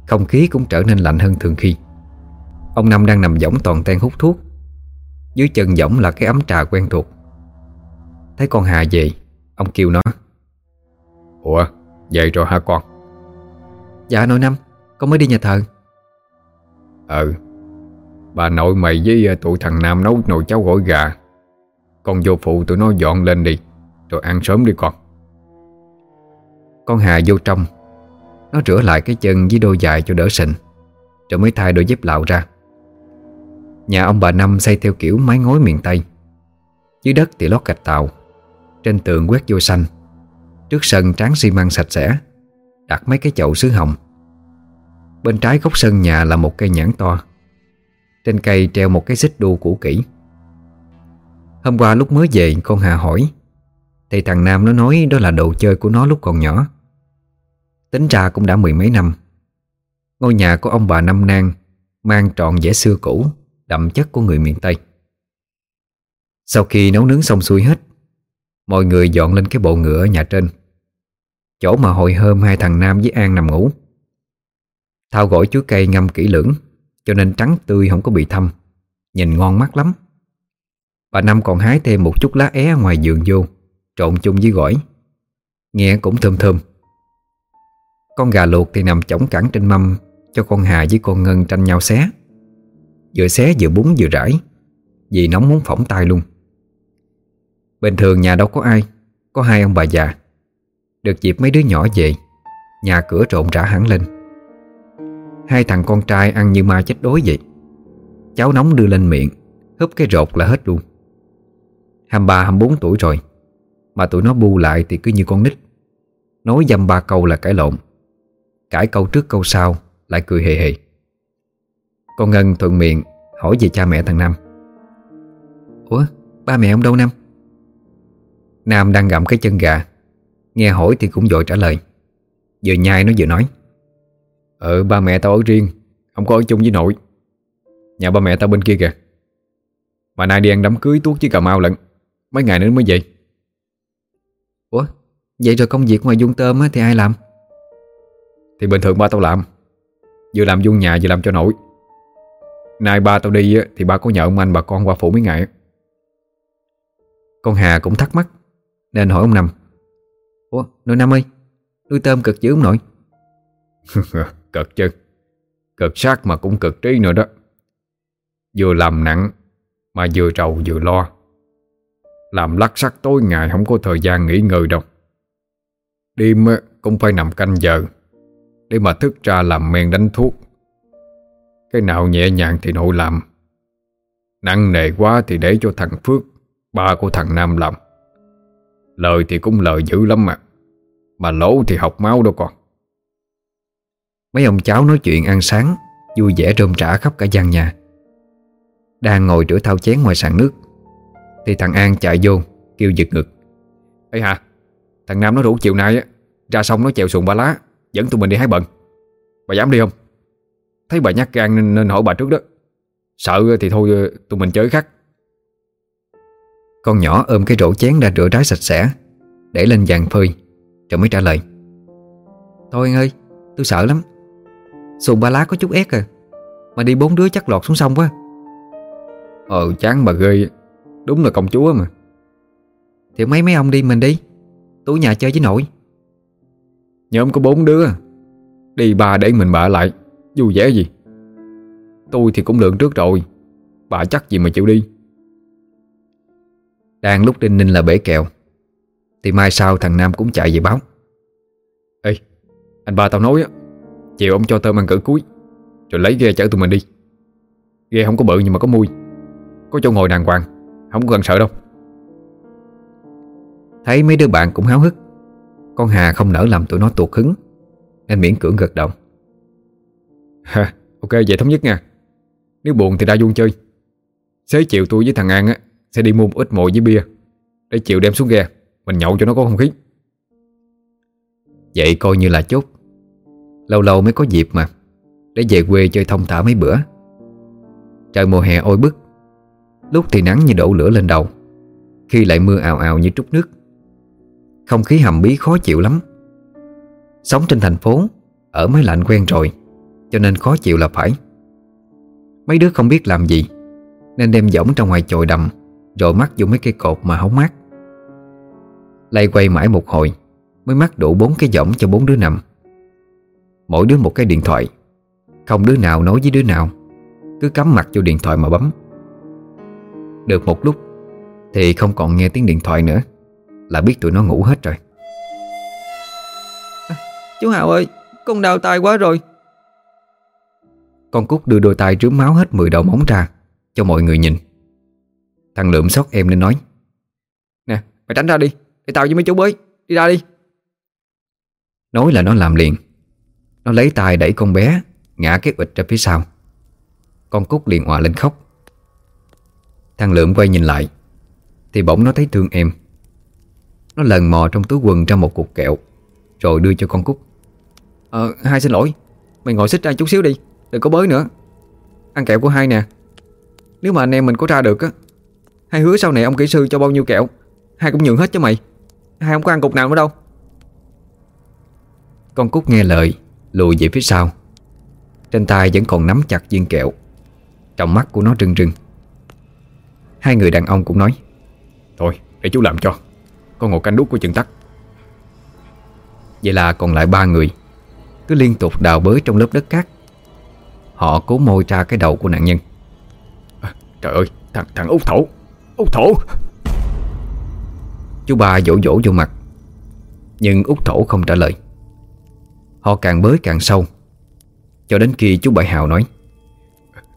Không khí cũng trở nên lạnh hơn thường khi. Ông Năm đang nằm võng toàn ten hút thuốc. Dưới chân võng là cái ấm trà quen thuộc. Thấy con Hà về Ông kêu nó Ủa về rồi hả con? Dạ nội Năm Con mới đi nhà thờ. Ừ. Bà nội mày với tụi thằng Nam nấu nồi cháo gỏi gà. Con vô phụ tụi nó dọn lên đi Rồi ăn sớm đi con. Con Hà vô trong Nó rửa lại cái chân với đôi giày cho đỡ sình Rồi mới thay đôi dép lạo ra. Nhà ông bà Năm xây theo kiểu mái ngói miền Tây. Dưới đất thì lót gạch tàu Trên tường quét vô xanh Trước sân tráng xi măng sạch sẽ, Đặt mấy cái chậu sứ hồng. Bên trái góc sân nhà là một cây nhãn to. Trên cây treo một cái xích đu cũ kỹ. Hôm qua lúc mới về, con Hà hỏi, Thì thằng Nam nó nói đó là đồ chơi của nó lúc còn nhỏ. Tính ra cũng đã mười mấy năm. Ngôi nhà của ông bà Năm Nang Mang trọn vẻ xưa cũ, Đậm chất của người miền Tây. Sau khi nấu nướng xong xuôi hết Mọi người dọn lên cái bộ ngựa ở nhà trên. Chỗ mà hồi hôm hai thằng Nam với An nằm ngủ. Thao gỏi chuối cây ngâm kỹ lưỡng, Cho nên trắng tươi không có bị thâm. Nhìn ngon mắt lắm. Bà Năm còn hái thêm một chút lá é ngoài giường vô, Trộn chung với gỏi. Nghe cũng thơm thơm. Con gà luộc thì nằm chỏng cẳng trên mâm, Cho con Hà với con Ngân tranh nhau xé. Vừa xé vừa bún vừa rải, Vì nóng muốn phỏng tay luôn. Bình thường nhà đâu có ai Có hai ông bà già. Được dịp mấy đứa nhỏ về Nhà cửa trộn rã hẳn lên. Hai thằng con trai ăn như ma chết đói vậy. Cháo nóng đưa lên miệng Húp cái rột là hết luôn. 23, 24 tuổi rồi Mà tụi nó bu lại thì cứ như con nít. Nói dăm ba câu là cãi lộn Cãi câu trước câu sau Lại cười hề hề. Con Ngân thuận miệng Hỏi về cha mẹ thằng Nam. Ủa ba mẹ ông đâu Nam? Nam đang gặm cái chân gà. Nghe hỏi thì cũng vội trả lời. Vừa nhai nó vừa nói. Ừ ba mẹ tao ở riêng, Không có ở chung với nội. Nhà ba mẹ tao bên kia kìa. Mà nay đi ăn đám cưới tuốt chứ Cà Mau lận. Mấy ngày nữa mới về. Ủa, Vậy rồi công việc ngoài dung tôm thì ai làm? Thì bình thường ba tao làm. Vừa làm dung nhà vừa làm cho nội. Nay ba tao đi thì ba có nhờ ông anh bà con qua phủ mấy ngày Con Hà cũng thắc mắc. Nên hỏi ông Năm. Ủa, nội Năm ơi Nuôi tôm cực dữ ông nội? Cực chứ. Cực sát mà cũng cực trí nữa đó. Vừa làm nặng Mà vừa trầu vừa lo. Làm lắc sắc tối ngày Không có thời gian nghỉ ngơi đâu. Đêm cũng phải nằm canh giờ Để mà thức ra làm men đánh thuốc. Cái nào nhẹ nhàng thì nội làm. Nặng nề quá thì để cho thằng Phước, Ba của thằng Nam làm. Lời thì cũng lời dữ lắm mà. Mà lỗ thì học máu đâu còn Mấy ông cháu nói chuyện ăn sáng Vui vẻ rôm rã khắp cả gian nhà. Đang ngồi rửa thao chén ngoài sàn nước Thì thằng An chạy vô Kêu giật ngực. Ê hà Thằng Nam nó rủ chiều nay á Ra sông nó chèo xuồng ba lá Dẫn tụi mình đi hái bận Bà dám đi không? Thấy bà nhắc gan nên, nên hỏi bà trước đó. Sợ thì thôi tụi mình chơi khác con nhỏ ôm cái rổ chén đã rửa ráy sạch sẽ, Để lên vàng phơi. Rồi mới trả lời. Thôi anh ơi, tôi sợ lắm. Xuồng ba lá có chút ép à. Mà đi bốn đứa chắc lọt xuống sông quá. Ờ chán bà ghê. Đúng là công chúa mà. Thì mấy mấy ông đi mình đi. Tôi nhà chơi với nội. Nhóm có bốn đứa. Đi ba để mình bà lại. Vui vẻ gì. Tôi thì cũng lượng trước rồi. Bà chắc gì mà chịu đi. Đang lúc đinh ninh là bể kèo Thì mai sau thằng Nam cũng chạy về báo. Ê Anh ba tao nói á Chiều ông cho tôm ăn cử cuối Rồi lấy ghe chở tụi mình đi. Ghe không có bự nhưng mà có mui Có chỗ ngồi đàng hoàng Không có cần sợ đâu. Thấy mấy đứa bạn cũng háo hức Con Hà không nỡ làm tụi nó tuột hứng Nên miễn cưỡng gật đầu. Ha, ok vậy thống nhất nha. Nếu buồn thì ra vuông chơi. Xế chiều tôi với thằng An á sẽ đi mua một ít mồi với bia Để chịu đem xuống ghe. Mình nhậu cho nó có không khí. Vậy coi như là chốt. Lâu lâu mới có dịp mà, Để về quê chơi thông thả mấy bữa. Trời mùa hè oi bức, Lúc thì nắng như đổ lửa lên đầu, Khi lại mưa ào ào như trút nước. Không khí hầm bí khó chịu lắm. Sống trên thành phố, Ở máy lạnh quen rồi, Cho nên khó chịu là phải. Mấy đứa không biết làm gì, Nên đem võng ra ngoài chồi đầm rồi mắc vô mấy cây cột mà hóng mát. Lay quay mãi một hồi Mới mắc đủ bốn cái võng cho bốn đứa nằm. Mỗi đứa một cái điện thoại. Không đứa nào nói với đứa nào. Cứ cắm mặt vô điện thoại mà bấm. Được một lúc Thì không còn nghe tiếng điện thoại nữa. Là biết tụi nó ngủ hết rồi. À, Chú Hào ơi Con đau tay quá rồi. Con Cúc đưa đôi tay rướm máu hết 10 đầu móng ra Cho mọi người nhìn Thằng Lượm xót em nên nói. Nè mày tránh ra đi Để tao với mấy chú bới Đi ra đi. Nói là nó làm liền. Nó lấy tay đẩy con bé Ngã cái ụt ra phía sau. Con Cúc liền hòa lên khóc. Thằng Lượm quay nhìn lại Thì bỗng nó thấy thương em. Nó lần mò trong túi quần ra một cục kẹo Rồi đưa cho con Cúc. Ờ hai xin lỗi Mày ngồi xích ra chút xíu đi Đừng có bới nữa. Ăn kẹo của hai nè. Nếu mà anh em mình có ra được á Hai hứa sau này ông kỹ sư cho bao nhiêu kẹo? Hai cũng nhường hết cho mày. Hai không có ăn cục nào nữa đâu. Con Cúc nghe lời Lùi về phía sau. Trên tay vẫn còn nắm chặt viên kẹo. Trong mắt của nó rưng rưng. Hai người đàn ông cũng nói Thôi để chú làm cho. Con ngồi canh đút của chừng tắt. Vậy là còn lại ba người Cứ liên tục đào bới trong lớp đất cát. Họ cố môi ra cái đầu của nạn nhân. À, Trời ơi Thằng thằng út thổ Út thổ. Chú ba vỗ vỗ vô mặt Nhưng út thổ không trả lời. Họ càng bới càng sâu Cho đến khi chú Bảy Hào nói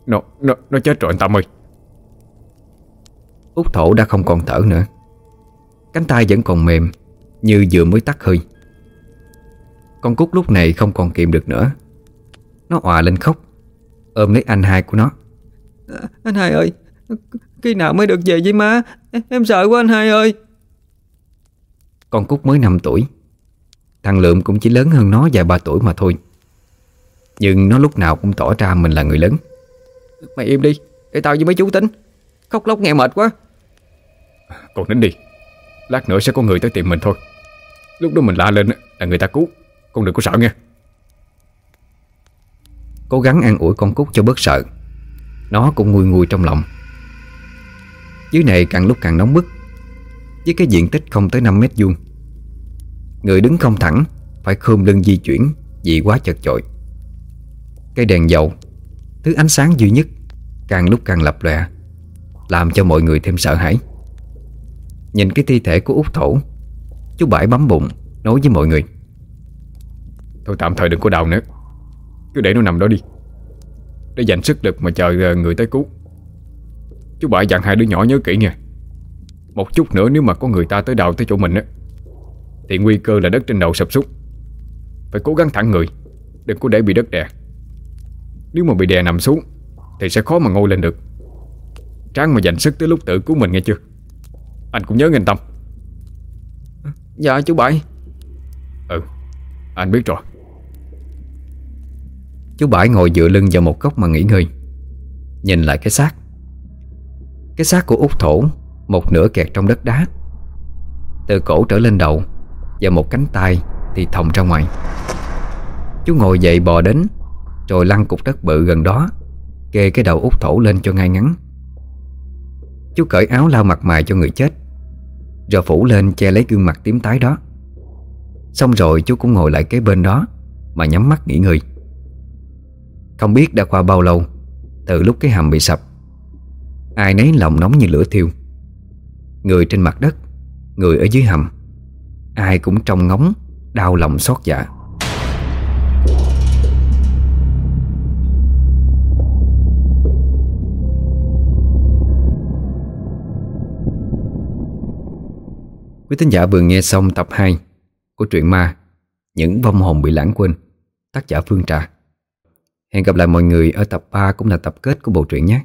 Nó, nó, nó chết rồi anh Tâm ơi. Út thổ đã không còn thở nữa. Cánh tay vẫn còn mềm Như vừa mới tắt hơi. Con Cúc lúc này không còn kiềm được nữa. Nó òa lên khóc Ôm lấy anh hai của nó. À, Anh hai ơi Khi nào mới được về với má Em, em sợ quá anh hai ơi. Con Cúc mới 5 tuổi. Thằng Lượm cũng chỉ lớn hơn nó vài ba tuổi mà thôi. Nhưng nó lúc nào cũng tỏ ra mình là người lớn. Mày im đi Để tao với mấy chú tính. Khóc lóc nghe mệt quá. Con nín đi. Lát nữa sẽ có người tới tìm mình thôi. Lúc đó mình la lên là người ta cứu. Con đừng có sợ nghe Cố gắng an ủi con Cúc cho bớt sợ. Nó cũng nguôi nguôi trong lòng dưới này càng lúc càng nóng bức. Với cái diện tích không tới 5 mét vuông. Người đứng không thẳng, Phải khom lưng di chuyển Vì quá chật chội. Cây đèn dầu, Thứ ánh sáng duy nhất, Càng lúc càng lập lòe, Làm cho mọi người thêm sợ hãi. Nhìn cái thi thể của út thổ, Chú Bãi bấm bụng, Nói với mọi người. Thôi tạm thời đừng có đào nữa. Cứ để nó nằm đó đi. Để dành sức lực mà chờ người tới cứu. Chú Bãi dặn hai đứa nhỏ nhớ kỹ nha Một chút nữa nếu mà có người ta tới đào tới chỗ mình á Thì nguy cơ là đất trên đầu sập sút Phải cố gắng thẳng người Đừng có để bị đất đè. Nếu mà bị đè nằm xuống Thì sẽ khó mà ngồi lên được. Tráng mà dành sức tới lúc tự cứu mình nghe chưa? Anh cũng nhớ nghe Tâm. Dạ chú Bảy. Ừ Anh biết rồi. Chú Bãi ngồi dựa lưng vào một góc mà nghỉ ngơi Nhìn lại cái xác cái xác của út thổ, Một nửa kẹt trong đất đá. Từ cổ trở lên đầu Và một cánh tay thì thòng ra ngoài. Chú ngồi dậy bò đến, Rồi lăn cục đất bự gần đó, Kê cái đầu út thổ lên cho ngay ngắn. Chú cởi áo lau mặt mày cho người chết, Rồi phủ lên che lấy gương mặt tím tái đó. Xong rồi chú cũng ngồi lại kế bên đó Mà nhắm mắt nghỉ ngơi. Không biết đã qua bao lâu, Từ lúc cái hầm bị sập Ai nấy lòng nóng như lửa thiêu. Người trên mặt đất, Người ở dưới hầm, Ai cũng trông ngóng, Đau lòng xót dạ Quý thính giả vừa nghe xong tập 2 của truyện ma, Những vong hồn bị lãng quên, Tác giả Phương Trà. Hẹn gặp lại mọi người ở tập 3 cũng là tập kết của bộ truyện nhé.